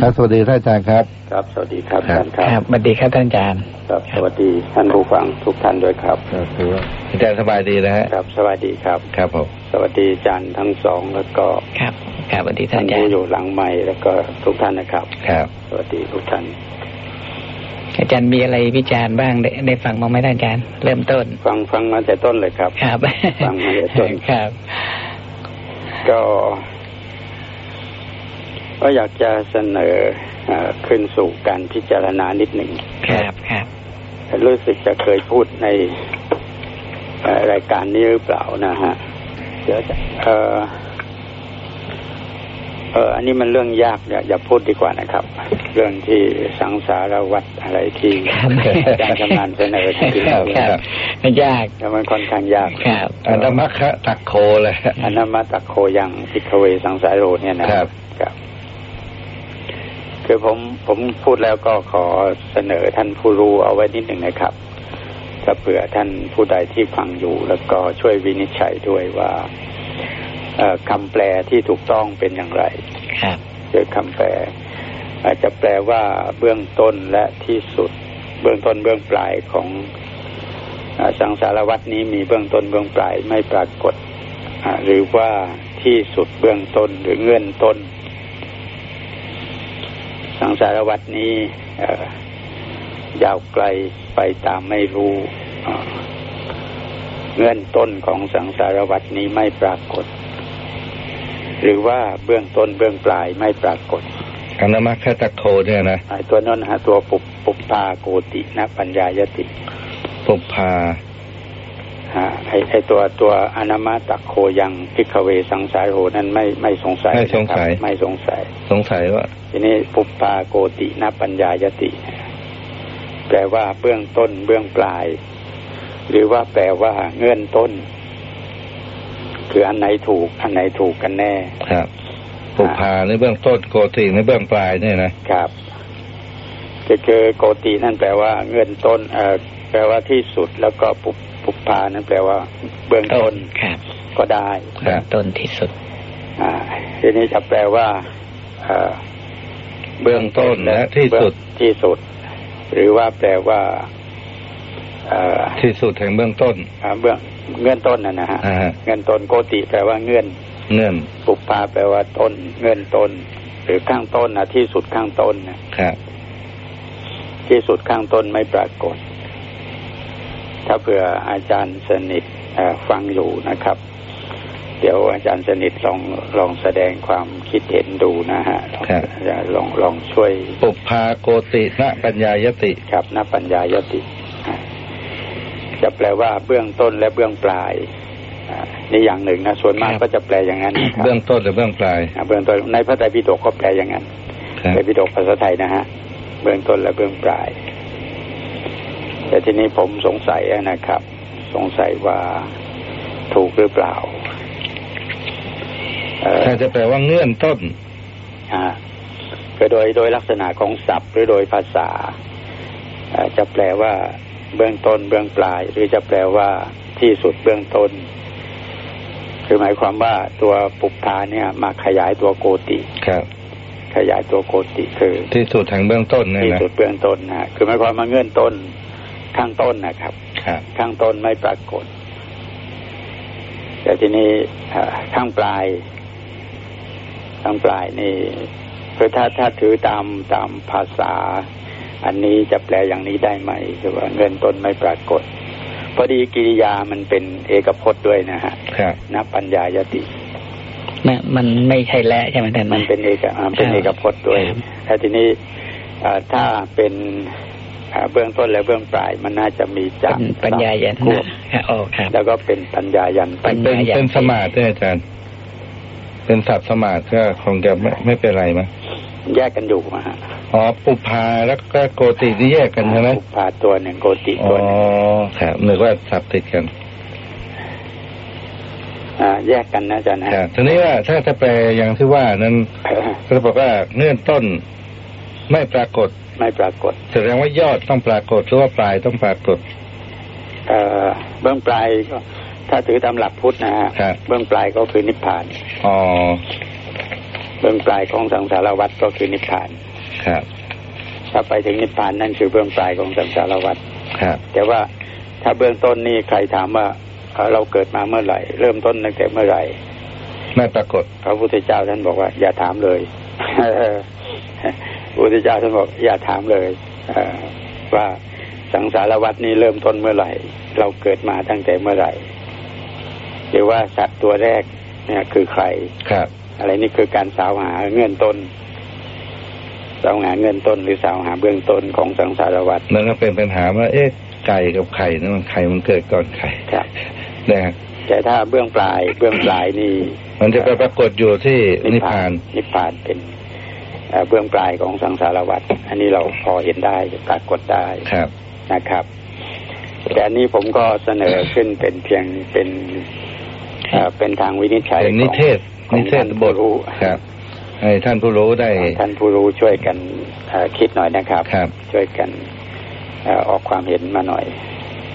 ครับสวัสดีท่านอาจารย์ครับ ครับ สวัสดีครับครับท่านครับครับสวัสดีครับท่านอาจารย์ครับสวัสดีท่านผู้ฟังทุกท่านด้วยครับก็คือว่าอาจารย์สบายดีนะฮะครับสวัสดีครับครับผมสวัสดีอาจารย์ทั้งสองแล้วก็ครับครับสวัสดีท่าท่านนอาจารผู้ย์อยู่หลังไม้แล้วก็ทุกท่านนะครับ ครับ สวัสดีทุกท่าน อาจารย์มีอะไรวิจารณ์บ้างได้ได้ฟังบ้างไหมท่านอาจารย์ เริ่มต้น ฟังฟังมาแต่ต้นเลยครับ ครับ ฟังมาแต่ต้นครับ ก็ ก็อยากจะเสนอเออขึ้นสู่การพิจารณานิดหนึ่งครับครับรู้สึกจะเคยพูดในเอ่อรายการนี้หรือเปล่านะฮะเดี๋ยวจะเออเอออันนี้มันเรื่องยากอย่าอย่าพูดดีกว่านะครับ เรื่องที่สังสารวัตรอะไรที่ครับอาจารย์ชำนาญเสนอที่ครับครับมันยากแล้วมันค่อนข้างยากครับอันธรรมะคะตักโคเลยอนามาตะโคยังพิกเวสังสารโรเนี่ยนะครับครับ คือผมผมพูดแล้วก็ขอเสนอท่านผู้รู้เอาไว้นิดหนึ่งนะครับถ้าเผื่อท่านผู้ใดที่ฟังอยู่ แล้วก็ช่วยวินิจฉัยด้วยว่าเอ่อคำแปลที่ถูกต้องเป็นอย่างไรครับโดยคำแปล อาจจะแปลว่าเบื้องต้นและที่สุด เบื้องต้นเบื้องปลายของเอ่อสังสารวัตนี้มีเบื้องต้นเบื้องปลายไม่ปรากฏอ่าหรือว่าที่สุดเบื้องต้นหรือเงื่อนต้น สังสารวัตนี้เอ่อยาวไกลไปตามไม่รู้อ่าเงื่อนต้นของสังสารวัตนี้ไม่ปรากฏ หรือว่าเบื้องต้นเบื้องปลายไม่ปรากฏอันธรรมะคะตักโคเนี่ยนะไอ้ตัวนั้นฮะตัวปุบปุปปาโกตินะปัญญายติปุพพาฮะ ไอ้ไอ้ตัวตัวอนามาตะโคยังพิกเวสังสารโหนั้นไม่ไม่สงสัยไม่สงสัยนะครับไม่สงสัย สงสัยว่า ทีนี้ปุปปาโกตินะปัญญายติ แปลว่าเบื้องต้นเบื้องปลาย หรือว่าแปลว่าเงื่อนต้น คืออันไหนถูก อันไหนถูกกันแน่ ครับปุพพาในเบื้องต้นโกติในเบื้องปลายเนี่ยนะครับคือคือโกตินั่นแปลว่าเงื่อนต้นเอ่อแปลว่าที่สุดแล้วก็ปุป ปุปพานั้นแปลว่า เบื้องต้นครับก็ได้เริ่มต้นที่สุด อ่าทีนี้จะแปลว่าเอ่อเบื้องต้นและที่สุดเบื้องที่สุด หรือว่าแปลว่าเอ่อที่สุดแห่งเบื้องต้นอ่าเบื้องเงื่อนต้นนะนะฮะอ่าฮะเงื่อนต้นโกติแปลว่าเงื่อนเงื่อนปุปพาแปลว่าต้น เงื่อนต้น หรือข้างต้นนะที่สุดข้างต้นนะครับที่สุดข้างต้นไม่ปรากฏ ถ้าเผื่ออาจารย์สนิทเอ่อฟังอยู่นะครับ เดี๋ยวอาจารย์สนิทลองลองแสดงความคิดเห็นดูนะฮะลองครับลองลองช่วยปุพพาโกตินะปัญญายติครับนับปัญญายติอ่าจะแปลว่าเบื้องต้นและเบื้องปลายอ่านี่อย่างหนึ่งนะส่วนมากครับก็จะแปลอย่างนั้นนะครับเบื้องต้นหรือเบื้องปลายอ่าเบื้องต้นในพระไตรปิฎกก็แปลอย่างนั้นครับไตรปิฎกภาษาไทยนะฮะ เบื้องต้นและเบื้องปลาย แต่ทีนี้ผมสงสัยนะครับ สงสัยว่าถูกหรือเปล่าเอ่อถ้าจะแปลว่าเงื่อนต้นอ่าคือโดยโดยลักษณะของศัพท์หรือโดยภาษาเอ่อจะแปลว่าเบื้องต้นเบื้องปลาย หรือจะแปลว่าที่สุดเบื้องต้น คือหมายความว่าตัวปุปพาเนี่ยมาขยายตัวโกติครับ ขยายตัวโกติคือ ที่สุดแห่งเบื้องต้นเนี่ยที่นะสุดเบื้องต้นนะคือหมายความว่าเงื่อนต้น ข้างต้นนะครับครับ ข้างต้นไม่ปรากฏ แต่ทีนี้เอ่อข้างปลาย ข้างปลายนี่คือถ้าถ้าถือตามตามภาษา อันนี้จะแปลอย่างนี้ได้ไหมคือว่าเงินต้นไม่ปรากฏ พอดีกิริยามันเป็นเอกพจน์ด้วยนะฮะครับนับปัญญายติมันมันไม่ใช่และใช่ไหมท่านมันเป็นเอกอ่าเป็นครับเอกพจน์ด้วยครับแต่ทีนี้อ่าถ้าเป็นอ่า เบื้องต้นและเบื้องปลายมันน่าจะมีจาเป็กนปัญญายันควบนะโอ้ครับแล้วก็เป็นปัญญายันปัญเป็นญาเป็นสมาธิด้วยอาจารย์ เป็นศัพท์สมาธิก็คงจะไม่ไม่เป็นไรมั้งแยกกันอยู่มาฮะอ๋อปุพพาแล้วก็โกตินี่แยกกันใช่ไหมอุปาตัวหนึ่งโกติอ๋ตัอวหนึ่งครับนึกว่าศัพท์ติดกันอ่าแยกกันนะอาจารย์นะครับทีนี้ว่าถ้าจะแปลอย่างที่ว่านั้นเอ่อเขาบอกว่าเงื่อนต้นไม่ปรากฏ ไม่ปรากฏ แสดงว่ายอดต้องปรากฏหรือว่าปลายต้องปรากฏ เอ่อเบื้องปลายก็ ถ้าถือตามหลักพุทธนะฮะครับเบื้องปลายก็คือนิพพานอ๋อเบื้องปลายของสังสารวัฏก็คือนิพพานครับถ้าไปถึงนิพพานนั่นคือเบื้องปลายของสังสารวัฏครับ แต่ว่าถ้าเบื้องต้นนี่ใครถามว่าเอ่อเราเกิดมาเมื่อไหร่ เริ่มต้นตั้งแต่เมื่อไหร่ ไม่ปรากฏ พระพุทธเจ้าท่านบอกว่า อย่าถามเลย พระพุทธเจ้าท่านบอกอย่าถามเลยเอ่อว่าสังสารวัฏนี้เริ่มต้นเมื่อไหร่ เราเกิดมาตั้งแต่เมื่อไหร่ หรือว่าสัตว์ตัวแรกเนี่ยคือใครครับ อะไรนี่คือการสาวหาเงื่อนต้นสาวหาเงื่อนต้น หรือสาวหาเบื้องต้นของสังสารวัฏมันก็เป็นปัญหาว่า เอ๊ะไก่กับไข่นั่นมันไข่มันเกิดก่อนไข่ครับนะฮะแต่ถ้าเบื้องปลายเบื้องปลายนี่ มันจะไปปรากฏอยู่ที่นิพพานนิพพานเป็น เอ่อเบื้องปลายของสังสารวัฏอันนี้เราพอเห็นได้ปรากฏได้ครับนะครับ แต่อันนี้ผมก็เสนอขึ้นเป็นเพียงเป็นเอ่อเป็นทางวินิจฉัยเป็นนิเทศของนิเทศท่านบผู้ทรู้ครับให้ท่านผู้รู้ได้ ท่านผู้รู้ช่วยกันเอ่อคิดหน่อยนะครับครับ ช่วยกันเอ่อออกความเห็นมาหน่อย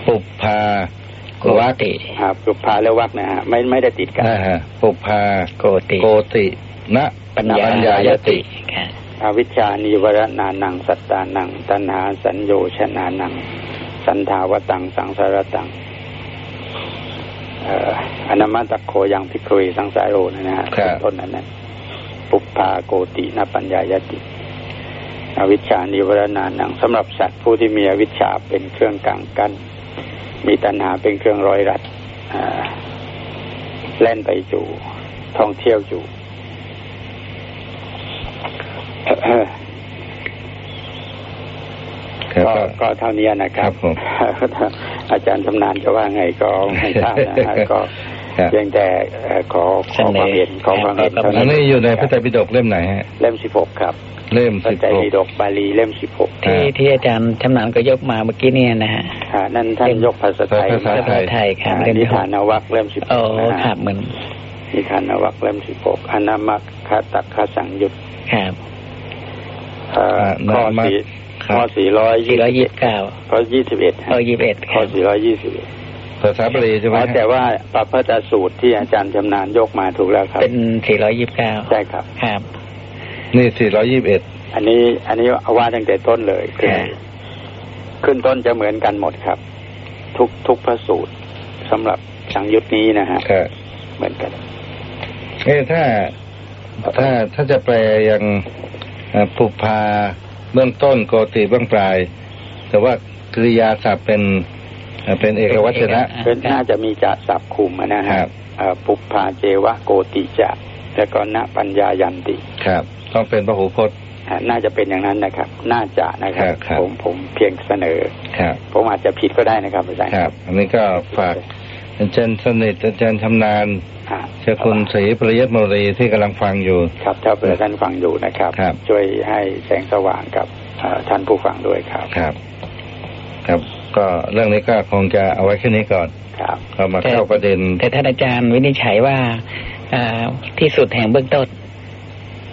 ปุพพาโกติครับสุภาและวักนะฮะไม่ไม่ได้ติดกันอ่าฮะปุพพาโกติ โกติ นะปัญญาปัญญายติค่ะ อวิชชานิวรณานัง สัตตานัง ตัณหาสัญโยชนานัง สันทาวตัง สังสารตังเอ่ออนามาตะโคยังพิกเวสังสารโรนะฮะครับต้นนั้นนะปุปพาโกตินปัญญายติ อวิชชานิวรณานังสำหรับสัตว์ผู้ที่มีอวิชชาเป็นเครื่องกลางกั้นมีตัณหาเป็นเครื่องร้อยรัดอ่าแล่นไปอยู่ท่องเที่ยวอยู่ครับ ก็ก็ก็เท่านี้นะครับครับผมอาจารย์ชำนาญจะว่าไงก็ไม่ทราบนะฮะก็ครับเพียงแต่เอ่อขอขอความเห็นขอความเห็นครับเท่าอันนั้นนี้อยู่ในพระไตรปิฎกเล่มไหนฮะเล่มสิบหกครับ เล่มพระสิบไตรหกปิฎกบาลีเล่มสิบหกที่อ่าที่อาจารย์ชำนาญก็ยกมาเมื่อกี้เนี่ยนะฮะอ่านั่นท่านยกภาษาไทยภาษาภาษาไทยครับอ่าเล่มนิที่หทากนวักเล่มสิบหโอ้กนะครัฮะบเหมือนนิทานวักเล่มสิบหกอนามัคคตักขสังยุตครับเอ่อ ข้อนามัคสี่ครับข้อสี่ร้อยสี่ร้อยยี่สิบเก้าข้อยี่สิบเอ็ดข้อยี่สิบเอ็ดคข้อรับสี่ร้อยยี่สิบเอ็ดภาษาบาลีใช่ไหมอ๋อฮะแต่ว่าปรับพระตาสูตรที่อาจารย์ชำนาญยกมาถูกแล้วครับ เป็นสี่ร้อยยี่สิบเก้าใช่ครับครับ นี่สี่ร้อยยี่สิบเอ็ดอันนี้อันนี้เอาว่าตั้งแต่ต้นเลยคือค่ะขึ้นต้นจะเหมือนกันหมดครับ ทุกทุกพระสูตรสำหรับสังยุตนี้นะฮะครับเหมือนกันเอ๊ะถ้าถ้าถ้าจะแปลยัง เอ่อปุพพาเบื้องต้นโกติเบื้องปลาย แต่ว่ากริยาศัพท์เป็นเอ่อเป็นเอกวัจนะอ่าเป็นน่าจะมีจะสับคุมอะนะครัฮะบเอ่อปุพพาเจวะโกติจะแล้วก็ณปัญญายันติครับ ต้องเป็นพหูพจน์อ่าน่าจะเป็นอย่างนั้นนะครับ น่าจะนะครับครับครับ ผมผมเพียงเสนอครับ ผมอาจจะผิดก็ได้นะครับอาจารย์ครับ อันนี้ก็ฝากอาจารย์สนิทอาจารย์ชำนาญอ่า เจ้าคุณศรีปริยัตมรีที่กำลังฟังอยู่ ครับถ้าเผื่อท่านฟังอยู่นะครับครับช่วยให้แสงสว่างกับเอ่อท่านผู้ฟังด้วยครับครับ ครับ ก็เรื่องนี้ก็คงจะเอาไว้แค่นี้ก่อนครับก็มาเข้าประเด็น แต่ท่านอาจารย์วินิจฉัยว่าอ่าที่สุดแห่งเบื้องต้น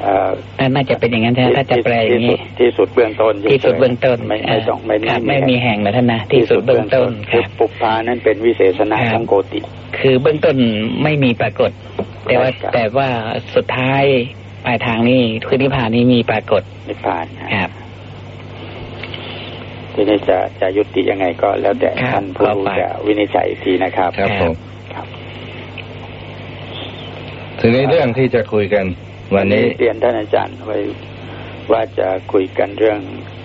เอ่อน่าจะเป็นอย่างนั้นใช่ไหมถ้าจะแปลอย่างที่สุนี้ดที่สุดเบื้องต้นที่สุดเบื้องต้นไม่ไม่ต้องไม่ครับไม่มีแห่งนะท่านนะที่สุดเบื้องต้นคคือรับปุปพานั้นเป็นวิเศษณะครับของโกติ คือเบื้องต้นไม่มีปรากฏ แต่ว่าครับแต่ว่าสุดท้ายปลายทางนี่คือนิพพานนี่มีปรากฏนิพพานครับทีนี้จะจะยุติยังไงก็แล้วแต่ครับท่านผู้รู้ต่อไปจะวินิจฉัยอีกทีนะครับครับ ครับผมครับทีนี้เรื่องที่จะคุยกัน วันนี้เรียนท่านอาจารย์ไว้ว่าจะคุยกันเรื่อง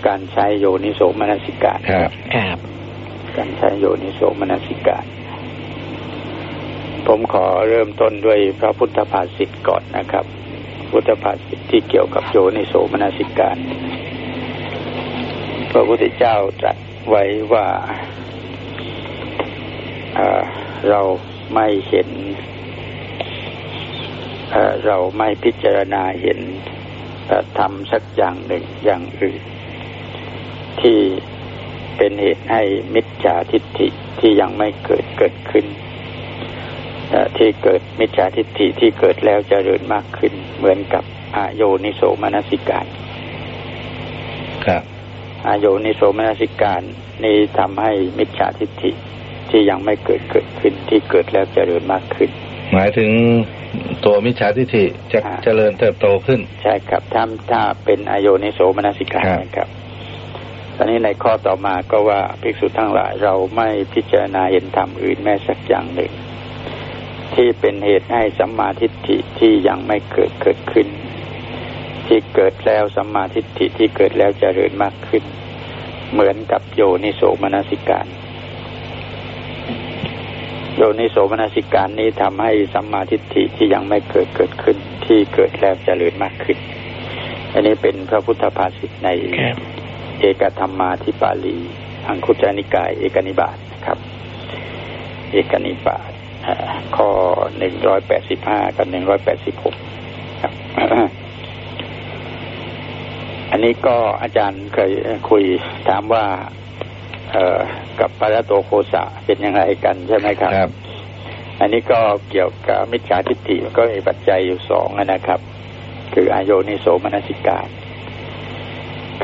การใช้โยนิโสมนสิการครับครับการใช้โยนิโสมนสิการ ผมขอเริ่มต้นด้วยพระพุทธภาษิตก่อนนะครับ พุทธภาษิตที่เกี่ยวกับโยนิโสมนสิการ พระพุทธเจ้าตรัสไว้ว่าเอ่อเราไม่เห็น เอ่อเราไม่พิจารณาเห็นเอ่อธรรมสักอย่างหนึ่งอย่างอื่น ที่เป็นเหตุให้มิจฉาทิฏฐิที่ยังไม่เกิดเกิดขึ้นเอ่อที่เกิดมิจฉาทิฏฐิที่เกิดแล้วเจริญมากขึ้น เหมือนกับอโยนิโสมนสิการ ครับอโยนิโสมนสิการนี้ทำให้มิจฉาทิฏฐิที่ยังไม่เกิดเกิดขึ้นที่เกิดแล้วเจริญมากขึ้น หมายถึงตัวมิจฉาทิฏฐิจะเจริญเติบโตขึ้น ใช่ครับถ้าถ้าเป็นอโยนิโสมนสิการนะครับตอนนี้ในข้อต่อมาก็ว่าภิกษุทั้งหลายเราไม่พิจารณาเห็นธรรมอื่นแม้สักอย่างหนึ่ง ที่เป็นเหตุให้สัมมาทิฏฐิที่ยังไม่เกิดเกิดขึ้น ที่เกิดแล้วสัมมาทิฏฐิที่เกิดแล้วจเจริญมากขึ้น เหมือนกับโยนิโสมนสิการ โยนิโสมนสิการนี้ทำให้สัมมาทิฏฐิที่ยังไม่เกิดเกิดขึ้น ที่เกิดแล้วจเจริญมากขึ้น อันนี้เป็นพระพุทธภาษิตในเอกธรรมาธิปาลีอังคุจานิกาย เอกนิบาตนะครับ เอกนิบาตข้อหนึ่งร้อยแปดสิบห้ากับหนึ่งร้อยแปดสิบหกครับ อันนี้ก็อาจารย์เคยคุยถามว่า เออกับปารโตโคสะเป็นยังไงกันใช่ไหมครับครับ อันนี้ก็เกี่ยวกับมิจฉาทิฏฐิก็มีปัจจัยอยู่สองนะครับ คืออโยนิโสมนสิกา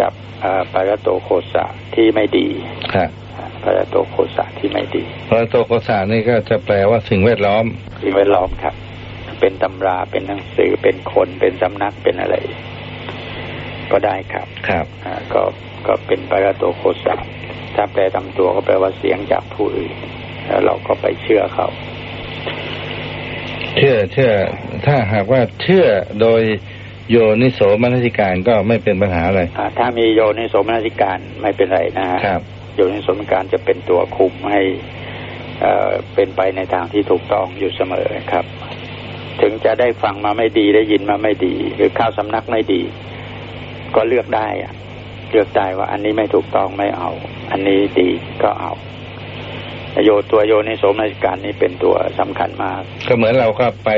กับปารโตโคสะที่ไม่ดีครับปารโตโคสะที่ไม่ดีปารโตโคสะนี่ก็จะแปลว่าสิ่งแวดล้อม สิ่งแวดล้อมครับ เป็นตำรา เป็นหนังสือ เป็นคน เป็นสำนัก เป็นอะไร ก็ได้ครับ ครับ ก็ ก็เป็นปารโตโคสะ ถ้าแปลตามตัวก็แปลว่าเสียงจากผู้อื่นแล้วเราก็ไปเชื่อเขาเชื่อเชื่อ ถ้าหากว่าเชื่อโดยโยนิโสมนสิการก็ไม่เป็นปัญหาอะไรถ้ามีโยนิโสมนสิการไม่เป็นไรนะฮะครับ โยนิโสมนสิการจะเป็นตัวคุมให้เป็นไปในทางที่ถูกต้องอยู่เสมอครับ ถึงจะได้ฟังมาไม่ดีได้ยินมาไม่ดี หรือข้าวสำนักไม่ดี ก็เลือกได้อะ เลือกได้ว่า อันนี้ไม่ถูกต้องไม่เอา อันนี้ดีก็เอาโยตัวโยในโสมนสิการนี้เป็นตัวสำคัญมาก ก็เหมือนเราก็ไป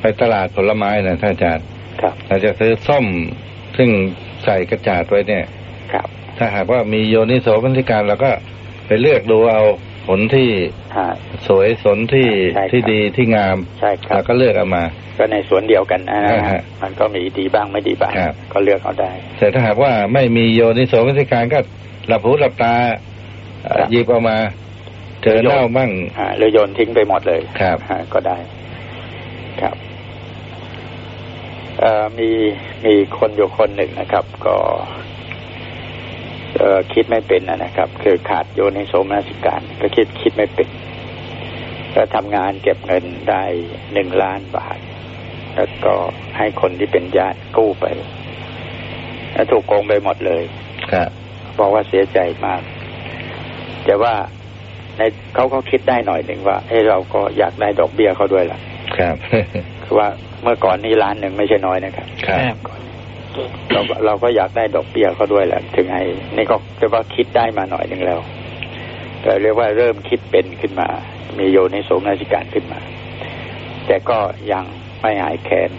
ไปตลาดผลไม้นะท่านอาจารย์ครับเราจะซื้อส้มซึ่งใส่กระจาดไว้เนี่ย ครับ ถ้าหากว่ามีโยนิโสมนสิการเราก็ไปเลือกดูเอา ผลที่สวยสนที่ที่ดีที่งามใช่ครับแล้วก็เลือกเอามา ก็ในสวนเดียวกันนะฮะมันก็มีดีบ้างไม่ดีบ้างก็เลือกเอาได้แต่ถ้าหากว่าไม่มีโยนิโสมนสิการก็หลับหูหลับตาหยิบออกมา เจอเน่าบ้างเลยโยนทิ้งไปหมดเลยครับก็ได้ครับมีมีคนอยู่คนหนึ่งนะครับ ก็ คิดไม่เป็นนะครับ คือขาดโยนิโสมนสิการ ก็คิดคิดไม่เป็น ก็ทำงานเก็บเงินได้หนึ่งล้านบาท แล้วก็ให้คนที่เป็นญาติกู้ไป แล้วถูกโกงไปหมดเลยครับบอกว่าเสียใจมาก แต่ว่าในเขาเขาคิดได้หน่อยหนึ่งว่าเฮ้เราก็อยากได้ดอกเบี้ยเขาด้วยล่ะ ครับ คือว่าเมื่อก่อนนี้ล้านหนึ่งไม่ใช่น้อยนะครับ ครับ เราเราก็อยากได้ดอกเบี้ยเขาด้วยแหละถึงให้นี่ก็เรียกว่าคิดได้มาหน่อยหนึ่งแล้วก็เรียกว่าเริ่มคิดเป็นขึ้นมา มีโยในสมนาชิการขึ้นมา แต่ก็ยังไม่หายแค้น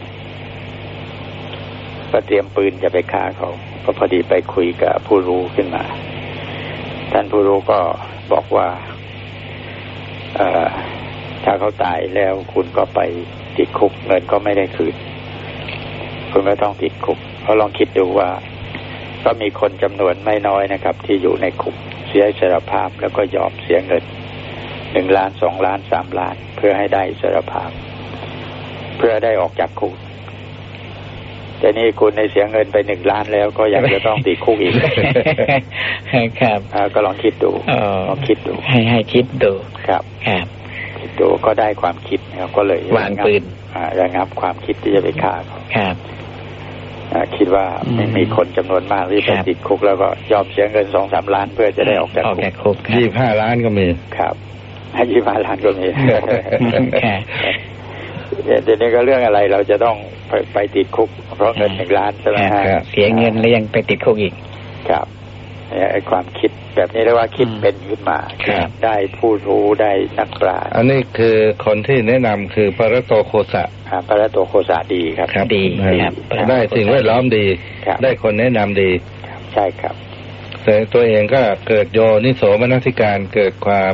ก็เตรียมปืนจะไปฆ่าเขาก็พอดีไปคุยกับผู้รู้ขึ้นมา ท่านผู้รู้ก็บอกว่าถ้าเขาตายแล้วคุณก็ไปติดคุกเงินก็ไม่ได้คืน คุณก็ต้องติดคุก ราลองคิดดูว่า ก็มีคนจำนวนไม่น้อยนะครับ ที่อยู่ในคุกเสียสารภาพแล้วก็ยอมเสียเงินหนึ่งล้านสองล้านสามล้าน เพื่อให้ได้สารภาพ เพื่อได้ออกจากคุกแต่นี่คุณในเสียเงินไปหนึ่งล้านแล้วก็ยังจะต้องติดคุกอีกครับก็ลองคิดดูลองคิดดู ให้ให้คิดดูครับครับคิดดูก็ได้ความคิดนะครับก็เลยวางปืนระงับความคิดที่จะไปฆ่าเขาครับ คิดว่าไม่มีคนจำนวนมากที่ไปติดคุกแล้วก็ยอมเสียเงินสองสามล้านเพื่อจะได้ออกจากคุกยี่ห้าล้านก็มีครับให้ยี่ห้าล้านก็มีเดี๋ยวนี้ก็เรื่องอะไรเราจะต้องไปไปติดคุก เพราะเงินหนึ่งล้านใช่ไหมฮะเสียเงินแล้วยังไปติดคุกอีกครับ ไอ้ความคิดแบบนี้เรียกว่าคิดเป็นขึ้นมาได้ผู้รู้ได้นักปราชญ์อันนี้คือคนที่แนะนำคือพระโตโคสะพระโตโคสะดีครับดีครับได้สิ่งแวดล้อมดี ได้คนแนะนำดีใช่ครับแต่ตัวเองก็เกิดโยนิโสมนสิการเกิดความ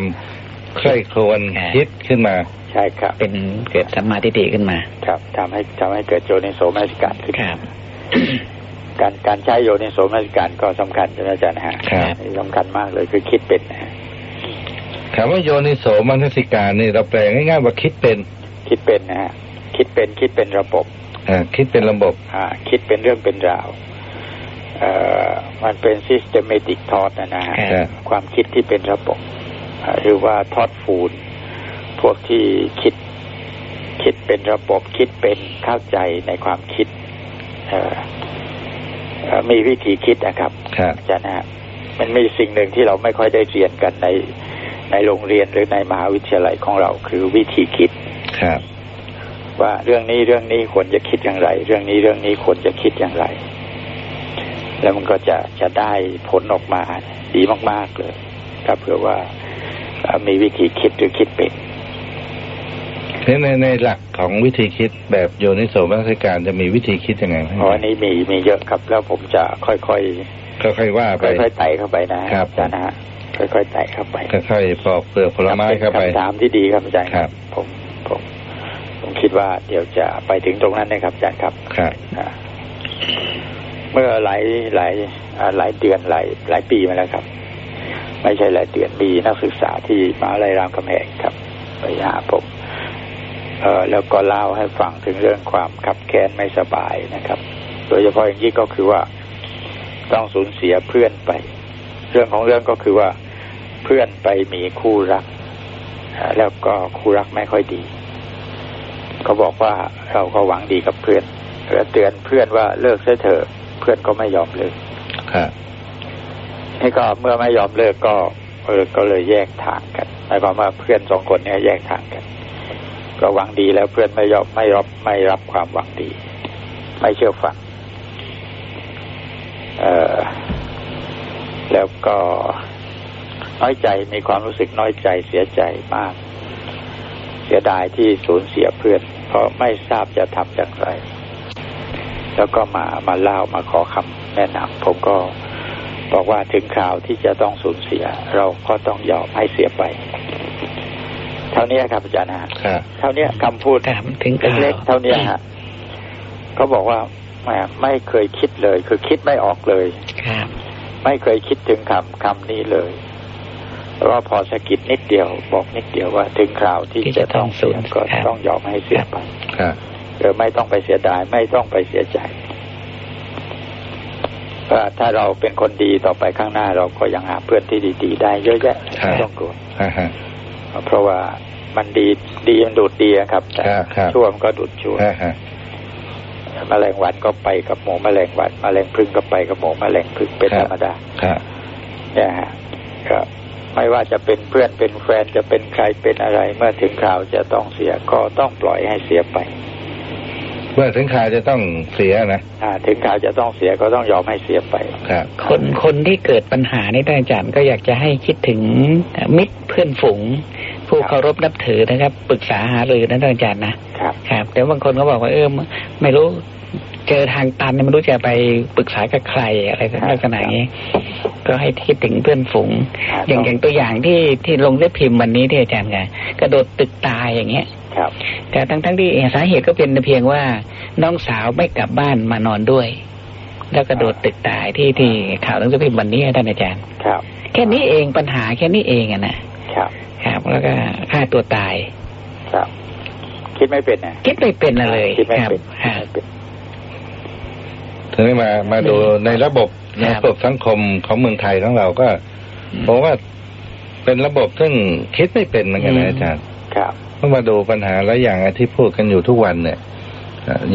ใคร่ครวญคิดขึ้นมาใช่ครับ เป็นเกิดสัมมาทิฏฐิขึ้นมา ครับทำให้ทำให้เกิดโยนิโสมนสิการขึ้นครับ การการใช้โยนิโสมนสิการก็สำคัญใช่ไหมอาจารย์ฮะสำคัญมากเลยคือคิดเป็นนะคำว่าโยนิโสมนสิการนี่เราแปลง่าย ๆ ว่าคิดเป็น คิดเป็นนะฮะคิดเป็นคิดเป็นระบบคิดเป็นระบบคิดเป็นเรื่องเป็นราวมันเป็น systematic thought นะนะความคิดที่เป็นระบบหรือว่าทอดฟูนพวกที่คิดคิดเป็นระบบคิดเป็นเข้าใจในความคิด มีวิธีคิดนะครับอาจารย์นะมันมีสิ่งหนึ่งที่เราไม่ค่อยได้เรียนกันในในโรงเรียนหรือในมหาวิทยาลัยของเราคือวิธีคิดครับ ว่าเรื่องนี้เรื่องนี้ควรจะคิดอย่างไร เรื่องนี้เรื่องนี้ควรจะคิดอย่างไร แล้วมันก็จะจะได้ผลออกมาดีมาก ๆเลยถ้าเผื่อว่ามีวิธีคิดหรือคิดเป็น ในในหลักของวิธีคิดแบบโยนิโสมนสิการจะมีวิธีคิดยังไงอ๋อนี้มีมีเยอะครับแล้วผมจะค่อยๆค่อยๆว่าไปค่อยๆไต่เข้าไปนะครับอาจารย์นะฮะค่อยๆไต่เข้าไปค่อยๆปอกเปลือกผลไม้เข้าไปคำถามที่ดีครับอาจารย์ครับ ผมผมผมคิดว่าเดี๋ยวจะไปถึงตรงนั้นนะครับอาจารย์ครับครับเมื่อหลายหลายหลายเดือนหลายหลายปีมาแล้วครับ ไม่ใช่หลายเดือนมีนักศึกษาที่มาลัยรามคำแหงครับไปหาผมเออ แล้วก็เล่าให้ฟังถึงเรื่องความขับแค้นไม่สบายนะครับ โดยเฉพาะอย่างยิ่งก็คือว่าต้องสูญเสียเพื่อนไป เรื่องของเรื่องก็คือว่าเพื่อนไปมีคู่รัก แล้วก็คู่รักไม่ค่อยดีเขาบอกว่าเราก็หวังดีกับเพื่อนแล้วเตือนเพื่อนว่าเลิกเสียเถอะเพื่อนก็ไม่ยอมเลิกครับนี่ก็เมื่อไม่ยอมเลิกก็เออก็เลยแยกทางกันหมายความว่าเพื่อนสองคนนี้แยกทางกัน ก็หวังดีแล้วเพื่อนไม่ยอมไม่รับไม่รับความหวังดี ไม่เชื่อฟังเออแล้วก็น้อยใจมีความรู้สึกน้อยใจเสียใจมาก เสียดายที่สูญเสียเพื่อน เพราะไม่ทราบจะทำอย่างไร แล้วก็มามาเล่ามาขอคำแนะนำผมก็บอกว่าถึงข่าวที่จะต้องสูญเสีย เราก็ต้องยอมให้เสียไป เท่านี้ครับอาจารย์ฮะเท่านี้คำพูดเล็กๆเท่านี้ฮะเขาบอกว่าไม่เคยคิดเลย คือคิดไม่ออกเลยไม่เคยคิดถึงคำคำนี้เลยเพราะพอสกิดนิดเดียว บอกนิดเดียวว่า ถึงคราวที่จะต้องเสียก็ต้องยอมให้เสียไปหรือไม่ต้องไปเสียดายไม่ต้องไปเสียใจถ้าเราเป็นคนดีต่อไปข้างหน้าเราก็ยังหาเพื่อนที่ดี ๆ ได้เยอะแยะไม่ต้องกลัว เพราะว่ามันดีดีมันดูดดีครับแต่ชั่วมันก็ดูดชั่วมแมลงวันก็ไปกับหมูแมลงวันมแมลงพึ่งก็ไปกับหมูแมลงพึ่งเป็นธรรมดาเนี่ยฮะก็ไม่ว่าจะเป็นเพื่อนเป็นแฟนจะเป็นใครเป็นอะไร เมื่อถึงข่าวจะต้องเสียก็ต้องปล่อยให้เสียไป เมื่อถึงข่าวจะต้องเสียนะอ่าถึงข่าวจะต้องเสียก็ต้องยอมให้เสียไปครับ คนคนที่เกิดปัญหาในท่านอาจารย์ก็อยากจะให้คิดถึงมิตรเพื่อนฝูง ผู้เคารพนับถือนะครับ ปรึกษาหารือนะท่านอาจารย์นะครับครับแต่บางคนก็บอกว่าเออไม่รู้ เจอทางตันไม่รู้จะไปปรึกษากับใครอะไรลักษณะอย่างนี้ ก็ให้คิดถึงเพื่อนฝูง อย่างอย่างตัวอย่างที่ที่ลงได้พิมพ์วันนี้ที่อาจารย์ไงกระโดดตึกตายอย่างเงี้ยครับแต่ทั้งทั้งที่สาเหตุก็เป็นเพียงว่าน้องสาวไม่กลับบ้านมานอนด้วย แล้วกระโดดตึกตายที่ที่ข่าวลงได้พิมพ์วันนี้ท่านอาจารย์ครับ แค่นี้เองปัญหาแค่นี้เองอะนะครับ ครับ แล้วก็ฆ่าตัวตาย ครับ คิดไม่เป็นนะคิดไม่เป็นเลยคิดไม่เป็น ทีนี้มามาดูในระบบระบบสังคมของเมืองไทยของเราก็ผมว่าเป็นระบบซึ่งคิดไม่เป็นเหมือนกันนะอาจารย์ครับต้องมาดูปัญหาหลายอย่างที่พูดกันอยู่ทุกวันเนี่ย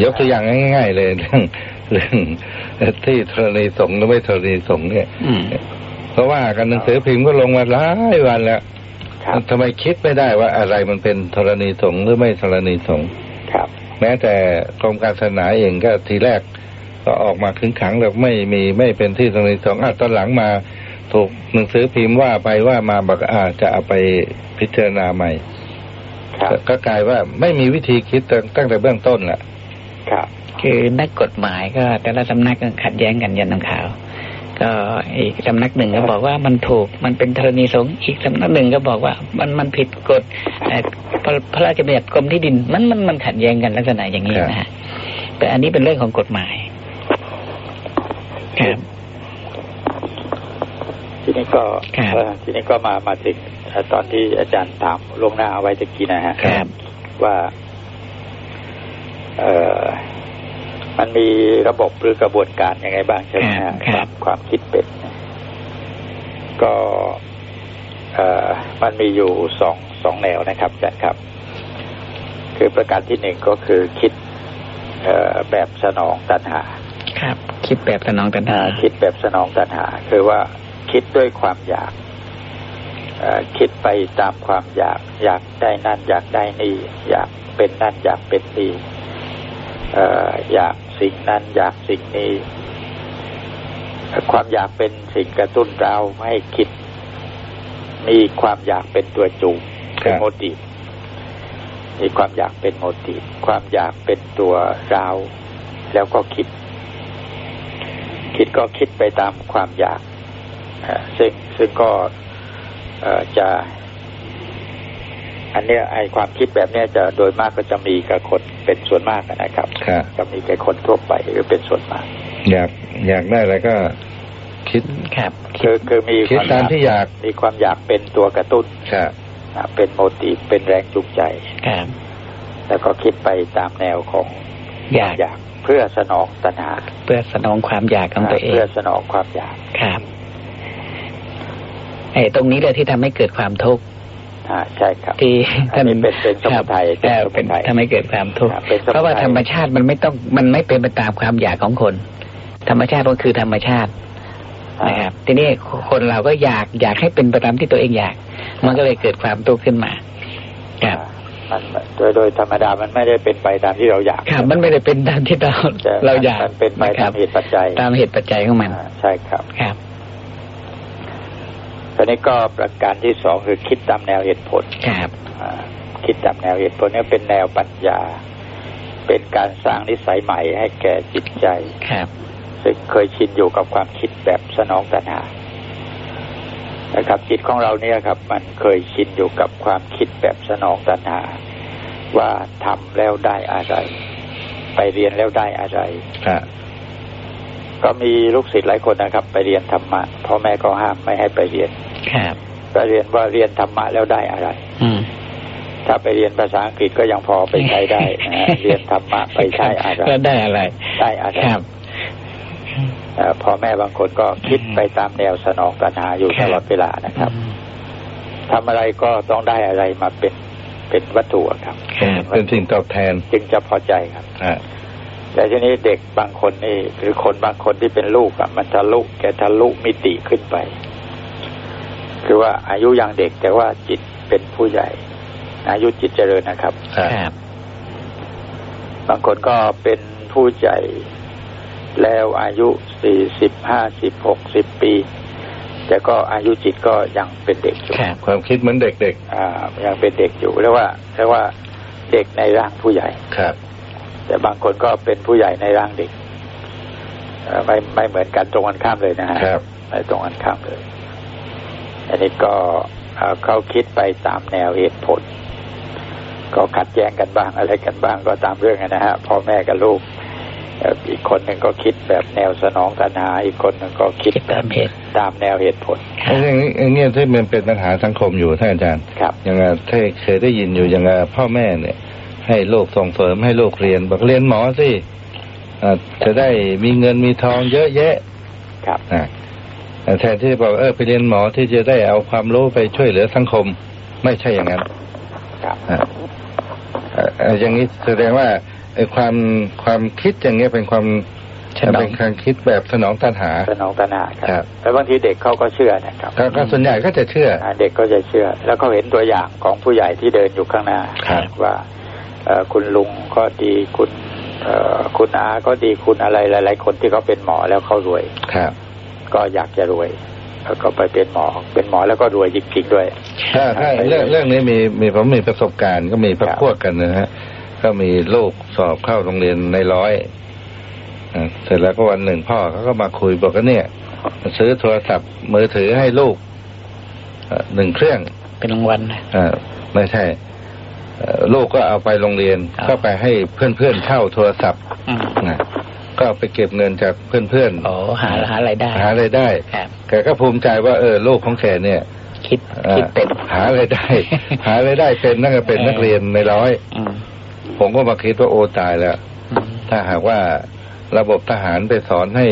ยกตัวอย่างง่าย ๆ เลยเรื่องเรื่องที่ธรณีสงฆ์หรือไม่ธรณีสงฆ์เนี่ยเพราะว่ากันหนังสือพิมพ์ก็ลงมาหลายวันแล้วทำไมคิดไม่ได้ว่าอะไรมันเป็นธรณีสงฆ์หรือไม่ธรณีสงฆ์แม้แต่กรมการศาสนาเองก็ทีแรก ก็ออกมาขึงขังแล้วไม่มีไม่เป็นที่ตรงนี้สองอะตอนหลังมาถูกหนังสือพิมพ์ว่าไปว่ามาบอกอาจะเอาไปพิจารณาใหม่ก็กลายว่าไม่มีวิธีคิดตั้งแต่เบื้องต้นแหละครับ คือนักกฎหมายก็ แต่ละสำนักก็ขัดแย้งกันยันน้ำขาว ก็อีกสำนักหนึ่งก็บอกว่ามันถูกมันเป็นธรณีสงฆ์อีกสำนักหนึ่งก็บอกว่ามันมันผิดกฎพระราชบัญญัติกรมที่ดินมันมันมันขัดแย้งกันลักษณะอย่างนี้นะฮะแต่อันนี้เป็นเรื่องของกฎหมาย ครับทีนี้ก็ทีนี้ก็มามาถึงตอนที่อาจารย์ถามลงหน้าเอาไว้ตะกี้นะฮะว่า เออมันมีระบบหรือกระบวนการยังไงบ้างใช่ไหมครับความคิดเป็น ก็เออมันมีอยู่สองสองแนวนะครับอาจารย์ครับ คือประการที่หนึ่งก็คือคิดแบบสนองตัณหา ครับ คิดแบบสนองตัณหาคิดแบบสนองตัณหา คือว่าคิดด้วยความอยากคิดไปตามความอยาก อยากได้นั่น อยากได้นี่ อยากเป็นนั่น อยากเป็นนี่อยากสิ่งนั้นอยากสิ่งนี้ ความอยากเป็นสิ่งกระตุ้นเราให้คิด มีความอยากเป็นตัวจูงเป็นโมติมีความอยากเป็นโมติ ความอยากเป็นตัวราวแล้วก็คิด คิดก็คิดไปตามความอยากซึ่งซึ่งก็จะ อันเนี้ยไอความคิดแบบเนี้ยจะโดยมากก็จะมีกับคนเป็นส่วนมากนะครับจะมีกับคนทั่วไปหรือเป็นส่วนมาก อยากอยากได้อะไรก็คิดครับคือคือมีคิดตามที่อยากมีความอยากเป็นตัวกระตุ้นครับเป็นโมติเป็นแรงจูงใจครับแล้วก็คิดไปตามแนวของอยากอยาก เพื่อสนองตัณหาเพื่อสนองความอยากของตัวเองเพื่อสนองความอยากครับไอ้ตรงนี้เลยที่ทำให้เกิดความทุกข์อ่าใช่ครับ ที่ท่านเป็นเป็นสมุทัยเป็นทำให้เกิดความทุกข์เพราะว่าธรรมชาติมันไม่ต้องมันไม่เป็นไปตามความอยากของคน ธรรมชาติก็คือธรรมชาตินะครับทีนี้คนเราก็อยากอยากให้เป็นไปตามที่ตัวเองอยาก มันก็เลยเกิดความทุกข์ขึ้นมา ครับ มันโดยโดยธรรมดามันไม่ได้เป็นไปตามที่เราอยากครับมันไม่ได้เป็นตามที่เราเราอยากมันเป็นไปตามเหตุปัจจัย ตามเหตุปัจจัยของมันใช่ครับครับตอนนี้ก็ประการที่สองคือคิดตามแนวเหตุผลครับคิดตามแนวเหตุผลนี่เป็นแนวปัญญา เป็นการสร้างนิสัยใหม่ให้แก่จิตใจครับซึ่งเคยชินอยู่กับความคิดแบบสนองตัณหา นะครับ จิตของเราเนี่ยครับ มันเคยชินอยู่กับความคิดแบบสนองตัณหา ว่าทำแล้วได้อะไร ไปเรียนแล้วได้อะไรก็มีลูกศิษย์หลายคนนะครับ ไปเรียนธรรมะพ่อแม่ก็ห้ามไม่ให้ไปเรียนครับไปเรียนว่าเรียนธรรมะแล้วได้อะไร อืถ้าไปเรียนภาษาอังกฤษก็ยังพอไปใช้ได้เรียนธรรมะไปใช้อะไร ก็ได้อะไร ได้อะไรครับ พ่อแม่บางคนก็คิดไปตามแนวสนองตัณหาอยู่ตลอดเวลานะครับทำอะไรก็ต้องได้อะไรมาเป็นเป็นวัตถุครับ เป็นสิ่งตอบแทนจึงจะพอใจครับแต่ทีนี้เด็กบางคนนี่หรือคนบางคนที่เป็นลูกอะมันทะลุแกทะลุมิติขึ้นไป คือว่าอายุยังเด็กแต่ว่าจิตเป็นผู้ใหญ่ อายุจิตเจริญนะครับ ครับ บางคนก็เป็นผู้ใหญ่ แล้วอายุสี่สิบห้าสิบหกสิบปี แต่ก็อายุจิตก็ยังเป็นเด็กอยู่ความคิดเหมือนเด็กๆอ่ายังเป็นเด็กอยู่เรียกว่าเรียกว่าเด็กในร่างผู้ใหญ่ครับ แต่บางคนก็เป็นผู้ใหญ่ในร่างเด็กไม่ไม่เหมือนกันตรงกันข้ามเลยนะฮะไม่ตรงกันข้ามเลย อันนี้ก็เขาคิดไปตามแนวเหตุผล ก็ขัดแย้งกันบ้างอะไรกันบ้างก็ตามเรื่องนะฮะพ่อแม่กับลูก อีกคนหนึ่งก็คิดแบบแนวสนองตัณหา อีกคนหนึ่งก็คิดแบบตามแนวเหตุผลอย่างนี้อย่างนี้ที่มันเป็นปัญหาสังคมอยู่ท่านอาจารย์ครับอย่างถ้าเคยได้ยินอยู่อย่างพ่อแม่เนี่ย ให้ลูกส่งเสริมให้ลูกเรียนบอกเรียนหมอสิจะได้มีเงินมีทองเยอะแยะ ครับแทนที่บอกเออไปเรียนหมอที่จะได้เอาความรู้ไปช่วยเหลือสังคม ไม่ใช่อย่างนั้น ครับอย่างนี้แสดงว่า ไอ้ความความคิดอย่างเงี้ยเป็นความเป็นการคิดแบบสนองตัณหา สนองตัณหาครับแต่บางทีเด็กเขาก็เชื่อนะครับก็ส่วนใหญ่ก็จะเชื่อเด็กก็จะเชื่อ แล้วเขาเห็นตัวอย่างของผู้ใหญ่ที่เดินอยู่ข้างหน้าว่าคุณลุงก็ดีคุณคุณอาก็ดีคุณอะไรหลาย ๆ คนที่เขาเป็นหมอแล้วเขารวยครับ ก็อยากจะรวยแล้วก็ไปเป็นหมอ เป็นหมอแล้วก็รวยจริงๆด้วยถ้าถ้าเรื่องเรื่องนี้มีมีผมมีประสบการณ์ก็มีพักพวกกันนะฮะ ก็มีลูกสอบเข้าโรงเรียนในร้อยเสร็จแล้วก็วันหนึ่งพ่อเขาก็มาคุยบอกว่าเนี่ย ซื้อโทรศัพท์มือถือให้ลูกหนึ่งเครื่อง เป็นรางวัลอ่าไม่ใช่ลูกก็เอาไปโรงเรียนก็ไปให้เพื่อนๆเช่าโทรศัพท์นะก็ไปเก็บเงินจากเพื่อนๆอ๋อหาหาไรายได้ หาไรายได้แกก็ภูมิใจว่าเออลูกของแกเนี่ย คิดคิดเป็นหาไรายได้ หาไรายได้เป็นนักเป็นนักเรียนในร้อย ผมก็มาคิดว่าโอ้ตายแล้ว ถ้าหากว่าระบบทหารไปสอนให้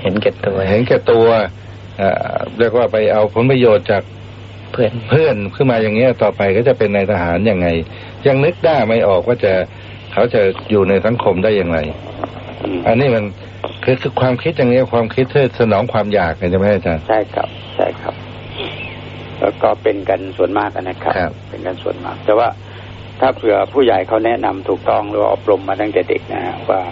เห็นแก่ตัวเห็นแก่ตัวเรียกว่าไปเอาผลประโยชน์จากเพื่อนเพื่อนขึ้นมาอย่างเงี้ยต่อไปก็จะเป็นนายทหารยังไง ยังนึกได้ไม่ออกว่าจะเขาจะอยู่ในสังคมได้อย่างไร อันนี้มันคือคือความคิดอย่างนี้ความคิดเพื่อสนองความอยากใช่ไหมอาจารย์ใช่ครับ ใช่ครับ แล้วก็เป็นกันส่วนมากนะครับ เป็นกันส่วนมาก แต่ว่า ถ้าเผื่อผู้ใหญ่เขาแนะนำถูกต้องหรืออบรมมาตั้งแต่เด็กนะว่า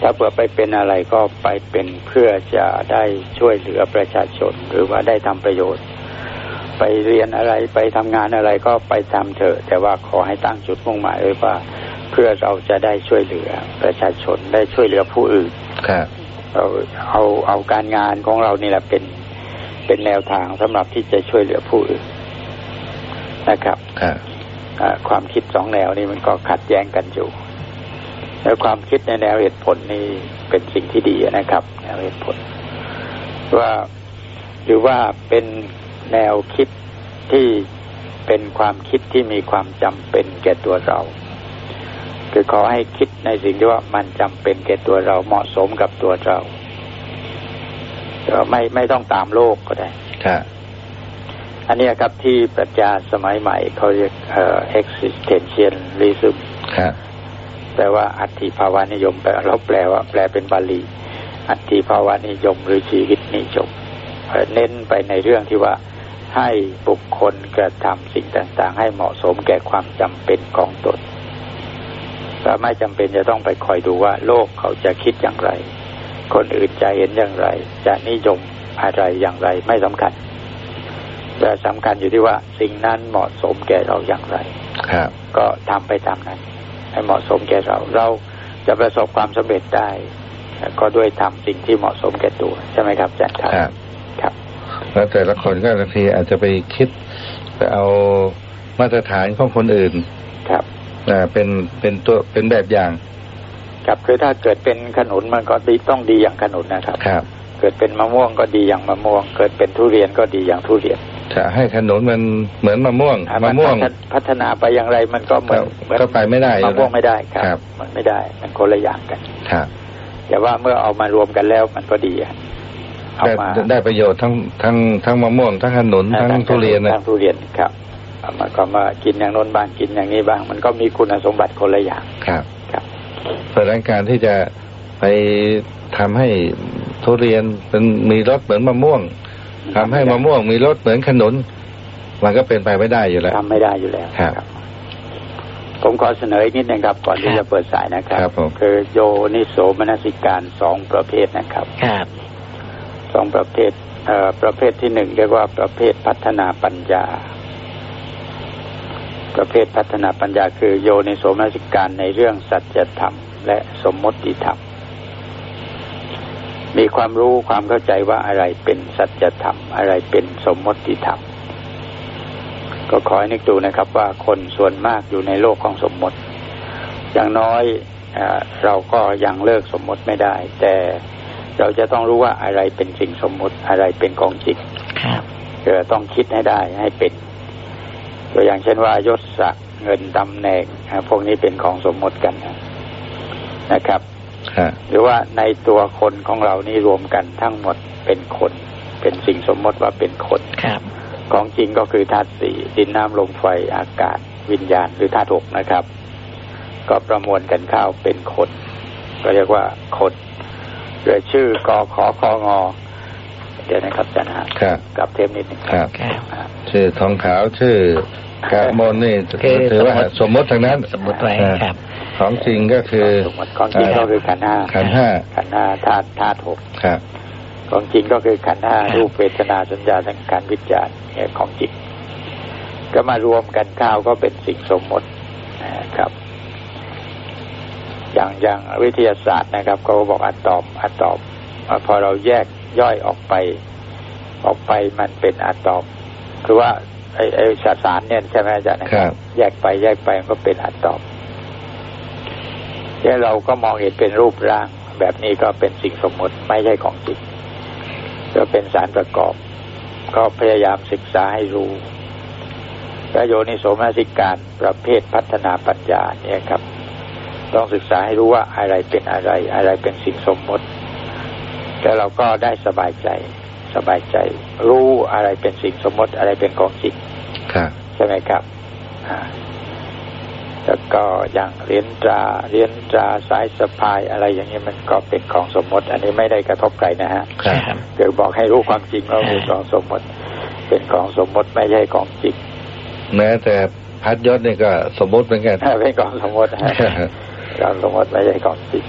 ถ้าเผื่อไปเป็นอะไรก็ไปเป็นเพื่อจะได้ช่วยเหลือประชาชน หรือว่าได้ทำประโยชน์ ไปเรียนอะไรไปทำงานอะไรก็ไปทำเถอะ แต่ว่าขอให้ตั้งจุดมุ่งหมายไว้ว่า เพื่อเราจะได้ช่วยเหลือประชาชนได้ช่วยเหลือผู้อื่นครับเราเอาเอาการงานของเรานี่แหละเป็นเป็นแนวทางสำหรับที่จะช่วยเหลือผู้อื่นนะครับค ความคิดสองแนวนี้มันก็ขัดแย้งกันอยู่ แล้วความคิดในแนวเหตุผลนี่เป็นสิ่งที่ดีนะครับ แนวเหตุผล ว่าหรือว่าเป็นแนวคิดที่เป็นความคิดที่มีความจำเป็นแก่ตัวเรา คือขอให้คิดในสิ่งที่ว่ามันจำเป็นแก่ตัวเราเหมาะสมกับตัวเราไม่ไม่ต้องตามโลกก็ได้ครับ อันนี้ครับที่ปรัชญาสมัยใหม่เขาเรียกเอ่อ existentialism ครับแปลว่าอัติภาวะนิยมแปลเราแปลว่าแปลเป็นบาลี อัติภาวะนิยมหรือชีวิตนิยมเน้นไปในเรื่องที่ว่าให้บุคคลกระทำสิ่งต่างๆ ให้เหมาะสมแก่ความจำเป็นของตนก็ไม่จำเป็นจะต้องไปคอยดูว่า โลกเขาจะคิดอย่างไร คนอื่นจะเห็นอย่างไร จะนิยมอะไรอย่างไรไม่สำคัญ แต่สำคัญอยู่ที่ว่าสิ่งนั้นเหมาะสมแก่เราอย่างไรครับ ก็ทำไปตามนั้น ให้เหมาะสมแก่เรา เราจะประสบความสำเร็จได้ ก็ด้วยทำสิ่งที่เหมาะสมแก่ตัว ใช่ไหมครับอาจารย์ครับครับ แล้วแต่ละคนก็บางทีอาจจะไปคิดไปเอามาตรฐานของคนอื่น ครับเป็นเป็นตัวเป็นแบบอย่างครับคือถ้าเกิดเป็นขนุนมันก็ดีต้องดีอย่างขนุนนะครับ ครับ เกิดเป็นมะม่วงก็ดีอย่างมะม่วง เกิดเป็นทุเรียนก็ดีอย่างทุเรียน จะให้ขนุนมันเหมือนมะม่วงมะม่วงพัฒนาไปอย่างไรมันก็เหมือนก็ไปไม่ได้มะม่วงไม่ได้ครับ มันไม่ได้มันคนละอย่างกันครับแต่ว่าเมื่อเอามารวมกันแล้วมันก็ดีเอามาได้ประโยชน์ทั้งทั้งทั้งมะม่วงทั้งขนุนทั้งทุเรียนทั้งทุเรียนครับมาก็มากินอย่างน้นบ้างกินอย่างนี้บ้าง มันก็มีคุณสมบัติคนละอย่างครับครับเพราะการที่จะไปทำให้ทุเรียนเป็นมีรสเหมือนมะม่วง ทำให้มะม่วงมีรสเหมือนขนุน มันก็เป็นไปไม่ได้อยู่แล้วทำไม่ได้อยู่แล้วครับ ผมขอเสนออีกนิดนึงครับ ก่อนที่จะเปิดสายนะครับ คือโยนิโสมนสิการสองประเภทนะครับครับสองประเภทเอ่อประเภทที่หนึ่งเรียกว่าประเภทพัฒนาปัญญา ประเภทพัฒนาปัญญา คือโยในโสมนสิการในเรื่องสัจธรรม และสมมติธรรม มีความรู้ความเข้าใจว่าอะไรเป็นสัจธรรม อะไรเป็นสมมติธรรม ก็ขอให้นึกดูนะครับ ว่าคนส่วนมากอยู่ในโลกของสมมติ อย่างน้อยอเราก็ยังเลิกสมมติไม่ได้ แต่เราจะต้องรู้ว่าอะไรเป็นสิ่งสมมติอะไรเป็นของจริงเราต้องคิดให้ได้ให้เป็นตัวอย่างเช่นว่ายศศักดิ์เงินตำแหน่งพวกนี้เป็นของสมมติกันนะครับ หรือว่าในตัวคนของเรานี่รวมกันทั้งหมดเป็นคน เป็นสิ่งสมมติว่าเป็นคนของจริงก็คือธาตุสี่ดินน้ำลมไฟอากาศวิญญาณหรือธาตุหกนะครับ ก็ประมวลกันเข้าเป็นคนก็เรียกว่าคนโดยชื่อกอขอคองอเดี๋ยวนะครับอาจารย์ครับกับเทมนิดนึงครับชื่อทองขาวชื่อ กะมนนี่ถือว่าสมมติทางนั้น สมมติไว้ครับ ของจริงก็คือของจริงก็คือขันห้าขันห้าขันห้าธาตุธาตุหกครับ ของจริงก็คือขันห้ารูปเวทนาสัญญาสังการวิจารเนี่ยของจริงก็มารวมกันข้าวก็เป็นสิ่งสมมตินะครับ อย่างอย่างวิทยาศาสตร์นะครับเขาบอกอะตอมอะตอมพอเราแยกย่อยออกไป ออกไปมันเป็นอะตอม คือว่า ไอ้ไอ้สสารเนี่ยใช่ไหมอาจารย์ครับ แยกไปแยกไปมันก็เป็นอะตอมที่เราก็มองเห็นเป็นรูปร่าง แบบนี้ก็เป็นสิ่งสมมติไม่ใช่ของจริงก็เป็นสารประกอบ ก็พยายามศึกษาให้รู้แลโยนิโสมนสิการประเภทพัฒนาปัญญาเนี่ยครับ ต้องศึกษาให้รู้ว่าอะไรเป็นอะไร อะไรเป็นสิ่งสมมติแล้วเราก็ได้สบายใจ สบายใจ รู้อะไรเป็นสิ่งสมมติอะไรเป็นของจริงใช่ไหมครับแล้วก็อย่างเรียนตราเรียนตราสายสะพายอะไรอย่างนี้มันก็เป็นของสมมติ อันนี้ไม่ได้กระทบใครนะฮะเดี๋ยวบอกให้รู้ความจริงว่าเป็นของสมมติ เป็นของสมมติไม่ใช่ของจริงแม้แต่พัดยศนี่ก็สมมติเหมือนกันเป็นของสมมติฮะของสมมติไม่ใช่ของจริง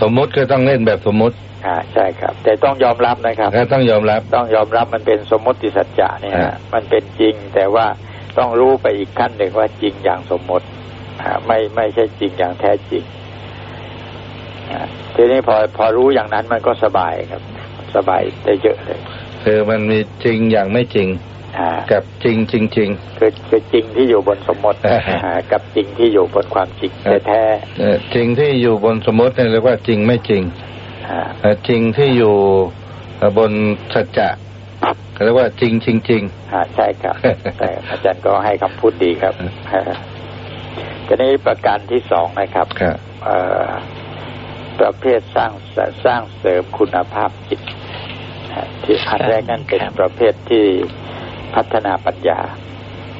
สมมติก็ต้องเล่นแบบสมมติ อ่าใช่ครับ แต่ต้องยอมรับนะครับต้องยอมรับต้องยอมรับมันเป็นสมมติสัจจะเนี่ยมันเป็นจริงแต่ว่าต้องรู้ไปอีกขั้นหนึ่งว่าจริงอย่างสมมติไม่ไม่ใช่จริงอย่างแท้จริงทีนี้พอพอรู้อย่างนั้นมันก็สบายครับ สบายได้เยอะเลยคือมันมีจริงอย่างไม่จริงกับจริงจริงจริงคือคือจริงที่อยู่บนสมมติกับจริงที่อยู่บนความจริงแท้จริงที่อยู่บนสมมติเนี่ยเรียกว่าจริงไม่จริง จริงที่อยู่บนสัจจะเรียกว่าจริงจริงจริงใช่ครับใช่อาจารย์ก็ให้คำพูดดีครับทีนี้ประการที่สองนะครับประเภทสร้างสร้างเสริมคุณภาพจิตที่อันแรกนั่นเป็นประเภทที่พัฒนาปัญญา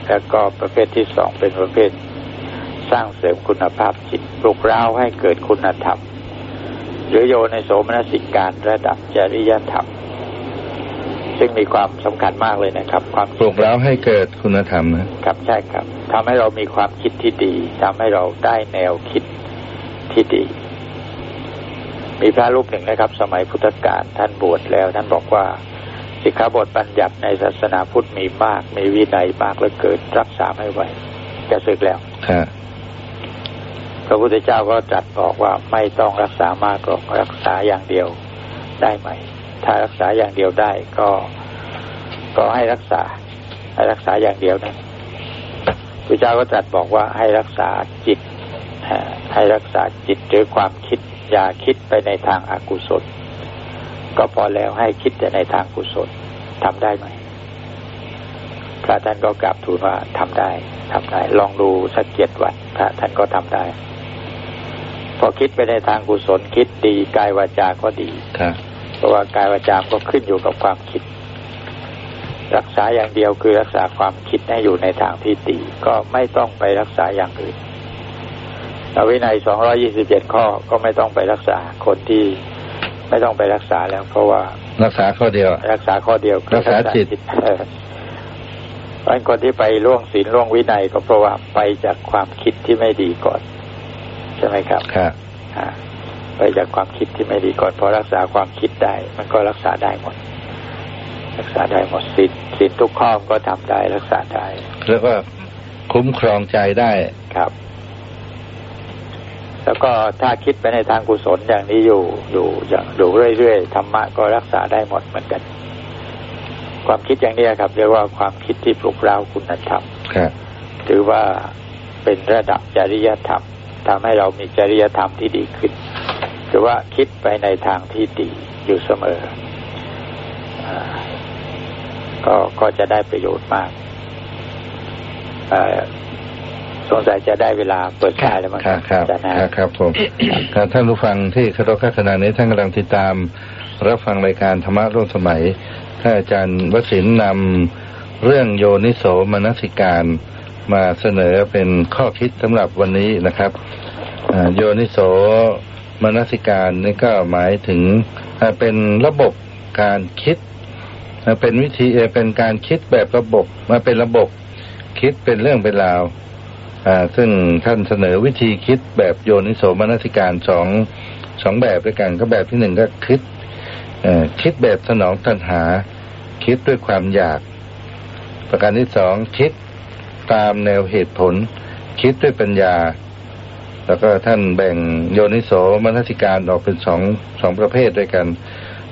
แล้วก็ประเภทที่สองเป็นประเภทสร้างเสริมคุณภาพจิตปลุกเร้าให้เกิดคุณธรรมห รือโยในโสมนสิการระดับจริยธรรม ซึ่งมีความสำคัญมากเลยนะครับ ความปลุกเร้าให้เกิดคุณธรรมนะครับใช่ครับทำให้เรามีความคิดที่ดีทำให้เราได้แนวคิดที่ดี มีพระรูปหนึ่งนะครับ สมัยพุทธกาลท่านบวชแล้ว ท่านบอกว่าสิกขาบทบัญญัติในศาสนาพุทธมีมาก มีวินัยมากแล้วเกิดรักษาไม่ไหวจะสึกแล้ว พระพุทธเจ้าก็จัดบอกว่าไม่ต้องรักษามากหรอกรักษาอย่างเดียวได้ไหม ถ้ารักษาอย่างเดียวได้ก็ ก็ให้รักษา ให้รักษาอย่างเดียวนะพระเจ้าก็จัดบอกว่าให้รักษาจิตให้รักษาจิตหรือความคิดอย่าคิดไปในทางอากุศล ก็พอแล้วให้คิดแต่ในทางกุศลทำได้ไหมพระท่านก็กราบทูลว่าทำได้ทำได้ ลองดูสักเจ็ดวันพระท่านก็ทำได้ พอคิดไปในทางกุศลคิดดีกายวาจาก็ดีเพราะว่ากายวาจาก็ขึ้นอยู่กับความคิด รักษาอย่างเดียวคือรักษาความคิดให้อยู่ในทางที่ดีก็ไม่ต้องไปรักษาอย่างอื่นวินัยสองรอยี่สิบเจ็ดข้อก็ไม่ต้องไปรักษาคนที่ไม่ต้องไปรักษาแล้ว เพราะว่า รักษาข้อเดียว รักษาข้อเดียวรักษาจิตเพราะคนที่ไปล่วงศีลล่วงวินัยก็เพราะว่าไปจากความคิดที่ไม่ดีก่อนใช่ไหมครับครับไปจากความคิดที่ไม่ดีก่อนพอรักษาความคิดได้ มันก็รักษาได้หมด รักษาได้หมดสิทธิ์สิทธิ์ทุกข้อก็ทำได้รักษาได้แล้วก็คุ้มครองใจได้ครับ แล้วก็ถ้าคิดไปในทางกุศลอย่างนี้อยู่อยู่อย่างอยู่เรื่อยๆธรรมะก็รักษาได้หมดเหมือนกัน ความคิดอย่างนี้ครับเรียกว่าความคิดที่ปลุกเร้าคุณธรรมหรือว่าเป็นระดับจริยธรรม ทำให้เรามีจริยธรรมที่ดีขึ้น หรือว่าคิดไปในทางที่ดีอยู่เสมอก็ก็จะได้ประโยชน์มากสงสัยจะได้เวลาเปิดขายแล้วมั้งครับครับครับผมท่านผู้ฟังที่คารพขณะนี้ท่านกำลังติดตาม รับฟังรายการธรรมะร่วมสมัยท่านอาจารย์วสินนำเรื่องโยนิโสมนสิการ มาเสนอเป็นข้อคิดสำหรับวันนี้นะครับโยนิโสมนสิการนี่ก็หมายถึงเป็นระบบการคิดเป็นวิธีเป็นการคิดแบบระบบมาเป็นระบบคิดเป็นเรื่องเป็นราวซึ่งท่านเสนอวิธีคิดแบบโยนิโสมนสิการสองสองแบบด้วยกันก็แบบที่หนึ่งก็คิดคิดแบบสนองตัณหา คิดด้วยความอยาก ประการที่สองคิด ตามแนวเหตุผล คิดด้วยปัญญา แล้วก็ท่านแบ่งโยนิโสมนสิการออกเป็นสองสองประเภทด้วยกัน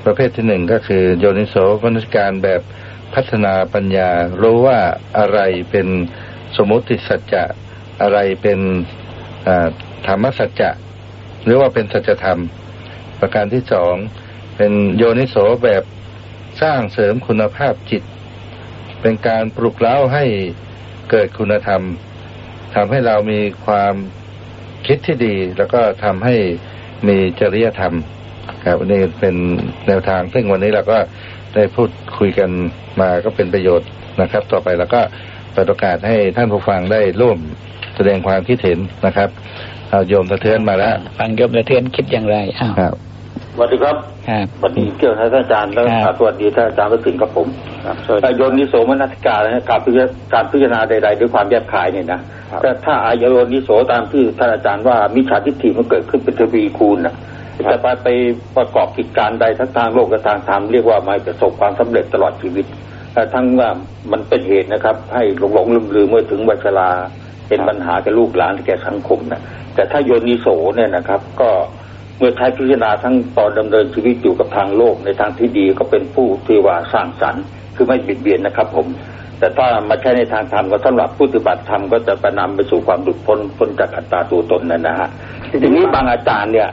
ประเภทที่หนึ่งก็คือโยนิโสมนสิการแบบพัฒนาปัญญา รู้ว่าอะไรเป็นสมมติสัจจะอะไรเป็นธรรมสัจจะหรือว่าเป็นสัจธรรม ประการที่สองเป็นโยนิโสแบบสร้างเสริมคุณภาพจิต เป็นการปลุกเร้าให้ เกิดคุณธรรมทำให้เรามีความคิดที่ดี แล้วก็ทำให้มีจริยธรรม ครับนี่เป็นแนวทาง ซึ่งวันนี้เราก็ได้พูดคุยกันมาก็เป็นประโยชน์นะครับ ต่อไปแล้วก็เปิดโอกาสให้ท่านผู้ฟังได้ร่วมแสดงความคิดเห็นนะครับเอาโยมสะเทือนมาแล้วฟังโยมสะเทือนคิดอย่างไรอ้าวครับ สวัสดีครับครับสวัสดีเกี่ยวกับท่านอาจารย์แล้วครับสวัสดีท่านอาจารย์ประสิทธิ์กับผมครับสวัสดีแต่โยนิโสมนัสการนะการพิจารการพิจารณาใดๆด้วยความแยบคายเนี่ยนะแต่ถ้าอายโยนิโสตามที่ท่านอาจารย์ว่ามิจฉาทิฏฐิมันเกิดขึ้นเป็นทวีคูณนะจะไปไปประกอบกิจการใดทั้งทางโลกและทางธรรมเรียกว่าไม่ประสบความสำเร็จตลอดชีวิตแต่ทั้งว่ามันเป็นเหตุนะครับ ให้หลงหลงลืมลืมเมื่อถึงวัยชราเป็นปัญหาแก่ลูกหลานแก่สังคมนะแต่ถ้าโยนิโสเนี่ยนะครับ ก็ เมื่อใช้พิจารณาทั้งตอนดำเนินชีวิตอยู่กับทางโลกในทางที่ดีก็เป็นผู้ที่ว่าสร้างสรรค์คือไม่บิดเบียนนะครับ ผม แต่ถ้ามาใช้ในทางธรรมก็สำหรับผู้ปฏิบัติธรรมก็จะไปนำไปสู่ความหลุดพ้นพ้นจากอัตตาตัวตนนั่นนะฮะทีนี้บางอาจารย์เนี่ย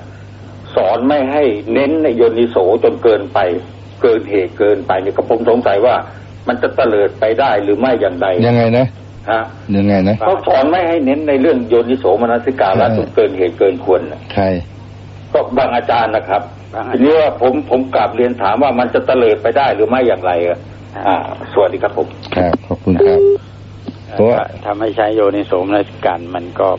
สอนไม่ให้เน้นในโยนิโสจนเกินไป เกินเหตุเกินไปเนี่ยก็ผมสงสัยว่ามันจะเตลิดไปได้หรือไม่อย่างไรยังไงนะฮะยังไงนะเขาสอนไม่ให้เน้นในเรื่องโยนิโสมนสิการะจนเกินเหตุเกินควรน่ะใคร ก็บางอาจารย์นะครับบางอาทีจารย์นี้ว่าผมผมกลับเรียนถามว่ามันจะเตลิดไปได้หรือไม่อย่างไรอะอ่าสวัสดีครับผมครับขอบคุณครับเพราะว่าถ้าไม่ใช้โยนิโสมนสิการมันก็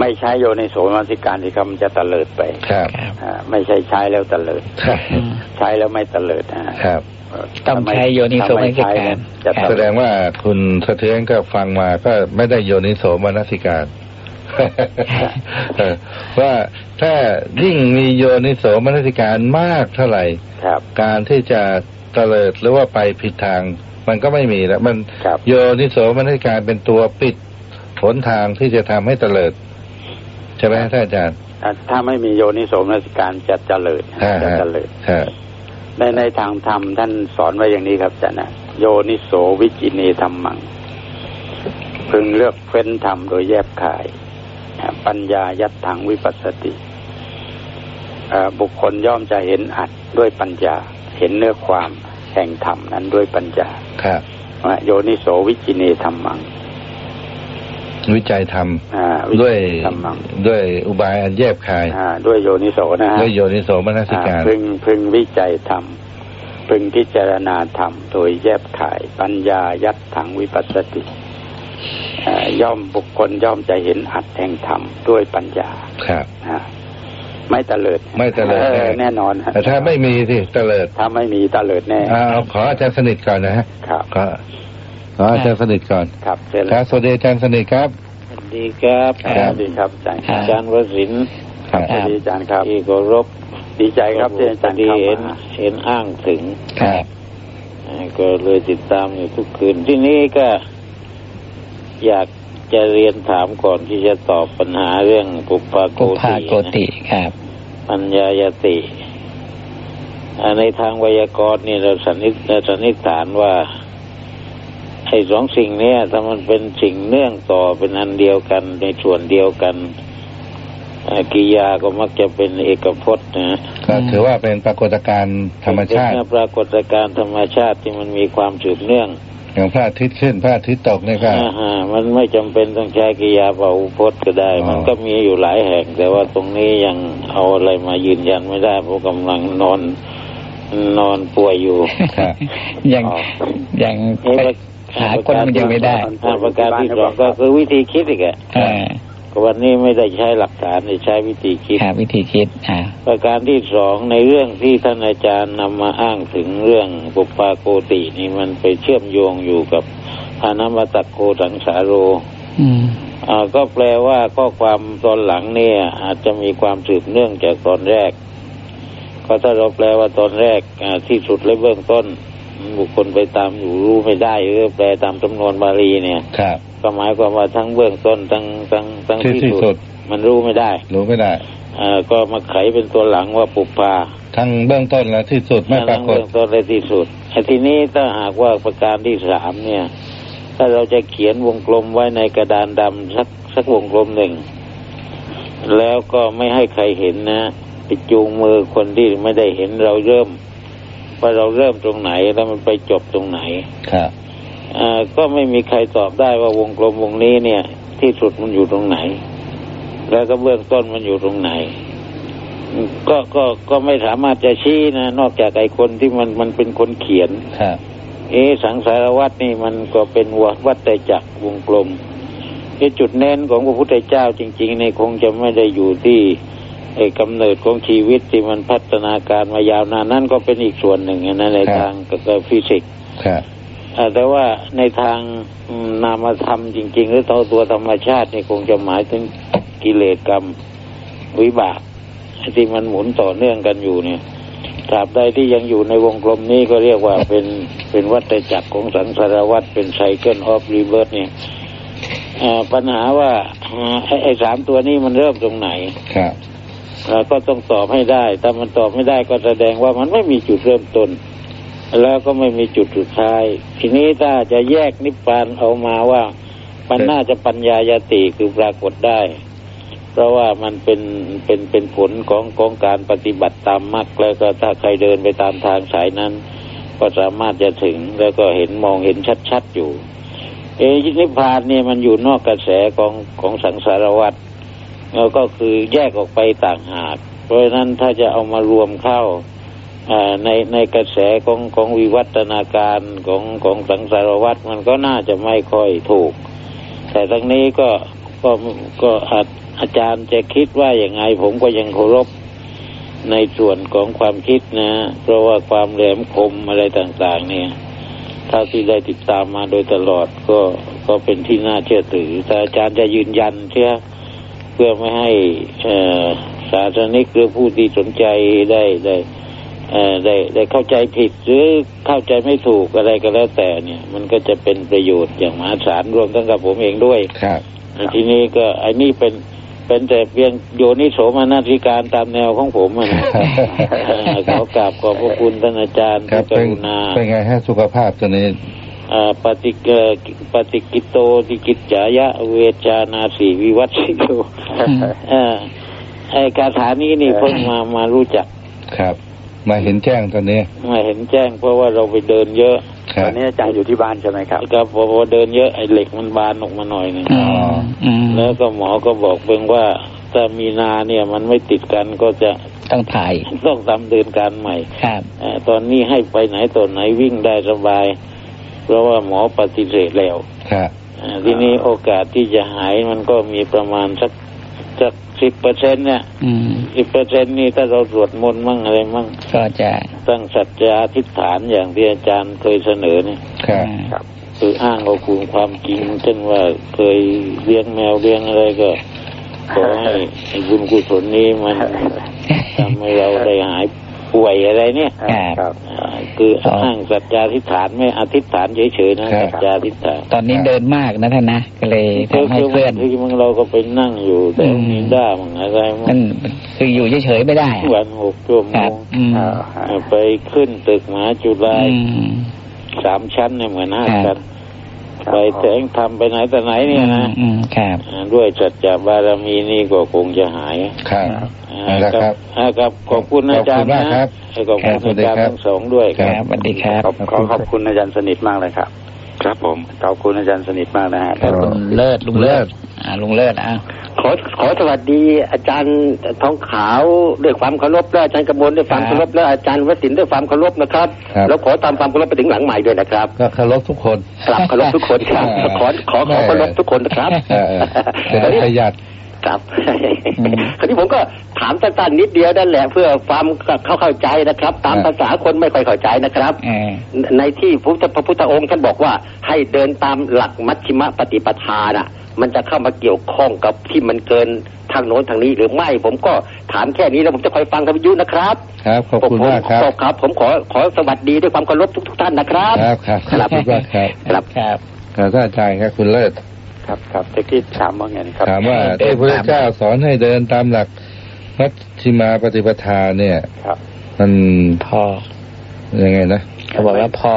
ไม่ใช้โยนิโสมนสิการที่ครับมันจะเตลิดไปครับครับอ่าไม่ใช่ใช้แล้วเตลิดครับอืมใช้แล้วไม่เตลิดนะฮะครับต้องใช้โยนิโสมนสิการจะครับเตแสดลิดงว่าคุณสะเทือนก็ฟังมาก็ไม่ได้โยนิโสมนสิการเออว่า ถ้ายิ่งมีโยนิโสมนสิการมากเท่าไหร่ครับ การที่จะเตลิดหรือว่าไปผิดทาง มันก็ไม่มีแล้วมันครับโยนิโสมนสิการเป็นตัวปิดหนทางที่จะทำให้เตลิดใช่ไหมท่านอาจารย์อ่าถ้าไม่มีโยนิโสมนสิการจะเจริญฮะจะฮะเจริญฮะในในทางธรรมท่านสอนไว้อย่างนี้ครับอาจารย์นะโยนิโสวิจินีธรรมัง พึงเลือกเฟ้นธรรมโดยแยบขายอ่าปัญญายัดถังวิปัสสติอ่า บุคคลย่อมจะเห็นอัดด้วยปัญญา เห็นเนื้อความแห่งธรรมนั้นด้วยปัญญาครับว่าโยนิโสวิจินีธรรมัง วิจัยทอ่าำด้วยธรรมังด้วยอุบายอันแยบคายอ่าด้วยโยนิโสนะฮะด้วยโยนิโสมนสิการอ่าพึงพึงวิจัยธรรมพึงพิจารณาธรรมโดยแยบขายปัญญายัดถังวิปัสสติอ่าย่อมบุคคลย่อมจะเห็นอัดแห่งธรรมด้วยปัญญาครับอ่า ไม่ตะเลิด ไม่เตลิดออแน่แน่นอนฮะแต่ถ้าไม่มีสิเตลิดถ้าไม่มีตะเลิดแน่เอาขออาจารย์สนิทก่อนนะฮะครับก็ขออาจารย์สนิทก่อนครับเชิญคเลยรับสวัสดีอาจารย์สนิทครับสวัสดีครับสวัสดีครับอาจารย์ครับอาจารย์วสินทร์ครับสวัสดีอาจารย์ครับที่เคารพดีใจครับที่อาจารย์ที่เข้าเห็นมาเห็นอ้างถึงครับก็เลยติดตามอยู่ทุกคืนที่นี้ก็ อยากจะเรียนถามก่อนที่จะตอบปัญหาเรื่องปุปปาโกปุพาติโกติครับ ปัญญายติอ่าในทางไวยากรณ์นี่เราสันนิษเราสันนิษฐานว่าไอ้สองสิ่งเนี้ยถ้ามันเป็นสิ่งเนื่องต่อเป็นอันเดียวกันในส่วนเดียวกันอ่ากิริยาก็มักจะเป็นเอกพจน์นะก็ถือว่าเป็นปรากฏการณ์ธรรมชาติเป็นปรากฏการณ์ธรรมชาติที่มันมีความสืบเนื่อง อย่างพระอาทิตย์ขึ้นพระอาทิตย์ตกเนี่ยก็อ่าฮะมันไม่จำเป็นต้องใช้กิริยาเป่าพจน์ก็ได้อ๋อมันก็มีอยู่หลายแห่ง แต่ว่าตรงนี้ยังเอาอะไรมายืนยันไม่ได้เพราะกำลังนอนนอนป่วยอยู่ครับยังอ๋อยังเอ๊ะไปหาคนมันยังไม่ได้อ่าประการที่สองก็คือวิธีคิดอีกอะเออก็ วันนี้ไม่ได้ใช้หลักฐานได้ใช้วิธีคิดหาวิธีคิดอ่าประการที่สองในเรื่องที่ท่านอาจารย์นำมาอ้างถึงเรื่องปุปปาโกตินี่มันไปเชื่อมโยงอยู่กับอานามตะโกสังสาโร อืมอ่าก็แปลว่าข้อความตอนหลังเนี่ย อาจจะมีความสืบเนื่องจากตอนแรก ก็ถ้าเราแปลว่าตอนแรกอ่าที่สุดและเบื้องต้น บุคคลไปตามอยู่รู้ไม่ได้หรือแปลตามจำนวนบาลีเนี่ยครับ ก็หมายความว่าทั้งเบื้องต้นทั้งทั้งทั้งที่ที่ที่สุสุดดมันรู้ไม่ได้ รู้ไม่ได้อ่าก็มาไขเป็นตัวหลังว่าปุปปาทั้งเบื้องต้นและที่สุดไม่ปรากฏทั้งเบื้องต้นและที่สุดไอ้ทีนี้ถ้าหากว่าประการที่สามเนี่ย ถ้าเราจะเขียนวงกลมไว้ในกระดานดำสักสักวงกลมหนึ่ง แล้วก็ไม่ให้ใครเห็นนะไปจูงมือคนที่ไม่ได้เห็นเราเริ่มว่าเราเริ่มตรงไหนแล้วมันไปจบตรงไหนครับอ่า ก็ไม่มีใครตอบได้ว่าวงกลมวงนี้เนี่ย ที่สุดมันอยู่ตรงไหน แล้วก็เบื้องต้นมันอยู่ตรงไหน ก็ก็ก็ไม่สามารถจะชี้นะนอกจากไอ้คนที่มันมันเป็นคนเขียนครับเอะสังสารวัตนี่มันก็เป็นวัดวัดแต่จักรวงกลมที่จุดเน้นของพระพุทธเจ้าจริงๆในคงจะไม่ได้อยู่ที่ไอ้กำเนิดของชีวิตที่มันพัฒนาการมายาวนานนั่นก็เป็นอีกส่วนหนึ่งนะในทางฟิสิกส์ครับ แต่ว่าในทางนามธรรมจริง ๆ หรือตัวตัวธรรมชาตินี่คงจะหมายถึงกิเลสกรรมวิบากที่มันหมุนต่อเนื่องกันอยู่เนี่ยตราบใดที่ยังอยู่ในวงกลมนี้ก็เรียกว่าเป็นเป็นวัฏจักรของสังสารวัฏเป็น cycle of rebirths เนี่ยปัญหาว่าไอ้สามตัวนี้มันเริ่มตรงไหนครับเราก็ต้องตอบให้ได้ ถ้ามันตอบไม่ได้ก็แสดงว่ามันไม่มีจุดเริ่มต้น แล้วก็ไม่มีจุดสุดท้าย ทีนี้ถ้าจะแยกนิพพานออกมาว่า มันน่าจะปัญญายาติคือปรากฏได้ เพราะว่ามันเป็นเป็นเป็นผลของของการปฏิบัติตามมรรคแล้วก็ถ้าใครเดินไปตามทางสายนั้น ก็สามารถจะถึงแล้วก็เห็นมองเห็นชัดๆอยู่ เอนิพพานเนี่ยมันอยู่นอกกระแสของของสังสารวัฏแล้วก็คือแยกออกไปต่างหาก เพราะฉะนั้นถ้าจะเอามารวมเข้า ในในกระแสของของวิวัฒนาการของของสังสารวัฏมันก็น่าจะไม่ค่อยถูก แต่ทั้งนี้ก็ก็ก็อาอาจารย์จะคิดว่าอย่างไง ผมก็ยังเคารพในส่วนของความคิดนะ เพราะว่าความแหลมคมอะไรต่าง ๆ เนี่ยถ้าที่ได้ติดตามมาโดยตลอดก็ก็เป็นที่น่าเชื่อถือแต่อาจารย์จะยืนยันเชื่อเพื่อไม่ให้ศาสนิกหรือผู้ที่สนใจได้ได้ได้ ได้เข้าใจผิดหรือเข้าใจไม่ถูกอะไรก็แล้วแต่เนี่ย มันก็จะเป็นประโยชน์อย่างมหาศาลรวมทั้งกับผมเองด้วย ครับทีนี้ก็ไอ้นี่เป็นเป็นแต่เพียงโยนิโสมานาธิการตามแนวของผมนะขอกราบขอบพระคุณท่านอาจารย์ที่กรุณาเป็นไงให้สุขภาพตัวนี้ปฏิกปฏิกิโตติกิจจายะเวชานาสีวิวัตสิโตไอ้คาถานี้นี่เพิ่งมามารู้จักครับ มาเห็นแจ้งตอนนี้มาเห็นแจ้งเพราะว่าเราไปเดินเยอะตอนนี้อาจารย์อยู่ที่บ้านใช่ไหมครับครับพอเดินเยอะไอ้เหล็กมันบานออกมาหน่อยนึงแล้วก็หมอก็บอกเพียงว่าถ้ามีนาเนี่ยมันไม่ติดกันก็จะต้องถ่ายต้องทำเดินการใหม่ครับตอนนี้ให้ไปไหนตอนไหนวิ่งได้สบาย เพราะว่าหมอปฏิเสธแล้วครับทีนี้โอกาสที่จะหายมันก็มีประมาณสัก สักสิบเปอร์เซ็นต์เนี่ยสิบเปอร์เซ็นต์นี่ถ้าเราสวดมนต์มั่งอะไรมั่งก็จะตั้งสัจจะอธิษฐานอย่างที่อาจารย์เคยเสนอเนี่ยครับคืออ้างเอาคุณความจริงเช่นว่าเคยเลี้ยงแมวเลี้ยงอะไรก็ขอให้บุญกุศลนี้มันทำให้เราได้หาย ป่วยอะไรเนี่ยครับคืออ้างสัจจาธิษฐานไม่อธิษฐานเฉยๆนะสัจจาธิษฐานตอนนี้เดินมากนะท่านนะก็เลยทำให้เคลื่อนที่มึงเราก็ไปนั่งอยู่แต่มีด้ามึงอะไรมันคืออยู่เฉยๆไม่ได้วันหกชั่วโมงไปขึ้นตึกมหาจุฬาสามชั้นเนี่ยเหมือนห้าชั้น ไปแสงทำไปไหนแต่ไหนเนี่ยนะครับด้วยจัดจาบารมีนี่ก็คงจะหาย ครับครับครับขอบคุณอาจารย์นะขอบคุณอาจารย์ทั้งสองด้วยครับสวัสดีครับขอขอบคุณอาจารย์สนิทมากเลยครับ ครับผมขอบคุณอาจารย์สนิทมากนะฮะคุณเลิศลุงเลิศอ่าลุงเลิศอะขอขอสวัสดีอาจารย์ทองขาวด้วยความเคารพและอาจารย์กระมวลด้วยความเคารพและอาจารย์วสินด้วยความเคารพนะครับ แล้วขอตามความเคารพไปถึงหลังใหม่ด้วยนะครับก็เคารพทุกคนกลับเคารพทุกคนครับขอขอขอเคารพทุกคนนะครับประหยัด ครับคราวนี้ผมก็ถามสั้นๆนิดเดียวนั่นแหละเพื่อความเข้าเข้าใจนะครับ ตามภาษาคนไม่ค่อยเข้าใจนะครับในที่พระพระพุทธองค์ท่านบอกว่าให้เดินตามหลักมัชฌิมปฏิปทาน่ะ มันจะเข้ามาเกี่ยวข้องกับที่มันเกินทางโน้นทางนี้หรือไม่ผมก็ถามแค่นี้แล้วผมจะคอยฟังทวิทยุนะครับ ครับขอบคุณมากครับครับ ผมขอขอสวัสดีด้วยความเคารพทุกท่านนะครับ ครับครับครับครับครับครับท่านอาจารย์ครับคุณเลิศ ครับครับจะคิดถามว่าไงครับ ถามว่าที่พระเจ้าสอนให้เดินตามหลักมัชชิมาปฏิปทาเนี่ยครับ มันพอยังไงนะเขาบอกว่าพอ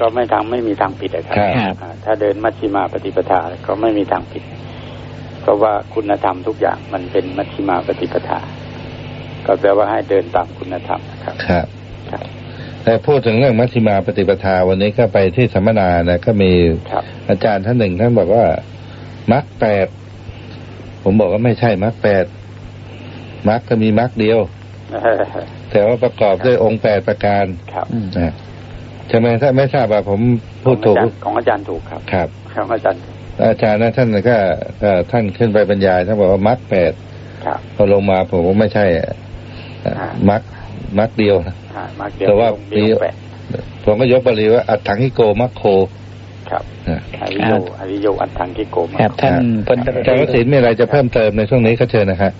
ก็ไม่ทางไม่มีทางผิดนะครับ ถ้าเดินมัชชิมาปฏิปทาก็ไม่มีทางผิด เพราะว่าคุณธรรมทุกอย่างมันเป็นมัชชิมาปฏิปทา ก็แปลว่าให้เดินตามคุณธรรมครับ ครับ แต่พูดถึงเรื่องมัชฌิมาปฏิปทาวันนี้ก็ไปที่สัมมนานะก็มีอาจารย์ท่านหนึ่งท่านบอกว่ามรรคแปดผมบอกว่าไม่ใช่มรรคแปดมรรคก็มีมรรคเดียวแต่ว่าประกอบด้วยองค์แปดประการครับนะใช่ไหมถ้าไม่ทราบว่าผมพูดถูกของอาจารย์ถูกครับครับของอาจารย์อาจารย์นะท่านก็ท่านขึ้นไปบรรยายท่านบอกว่ามรรคแปดพอลงมาผมว่าไม่ใช่มรรค มรรคเดียวนะแต่ว่าปีผมก็ยกบาลีว่าอัตถังฮิโกมัคโค ครับอริโยอริโยอัตถังฮิโกมัคครับท่านพลตรอาจารย์วสินมีอะไรจะเพิ่มเติมในช่วงนี้ก็เชิญนะครับ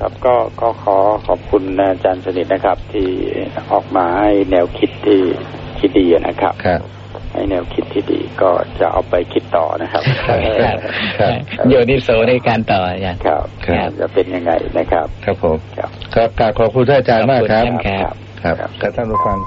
ครับก็ก็ขอขอบคุณอาจารย์สนิทนะครับ ที่ออกมาให้แนวคิดที่ที่ดีนะครับครับ ให้แนวคิดที่ดีก็จะเอาไปคิดต่อนะครับโยนิโสในการต่ออาจารย์ครับ จะเป็นยังไงนะครับ ครับผม ครับกราบขอบคุณท่านอาจารย์มากครับ ครับครับท่านผู้ฟัง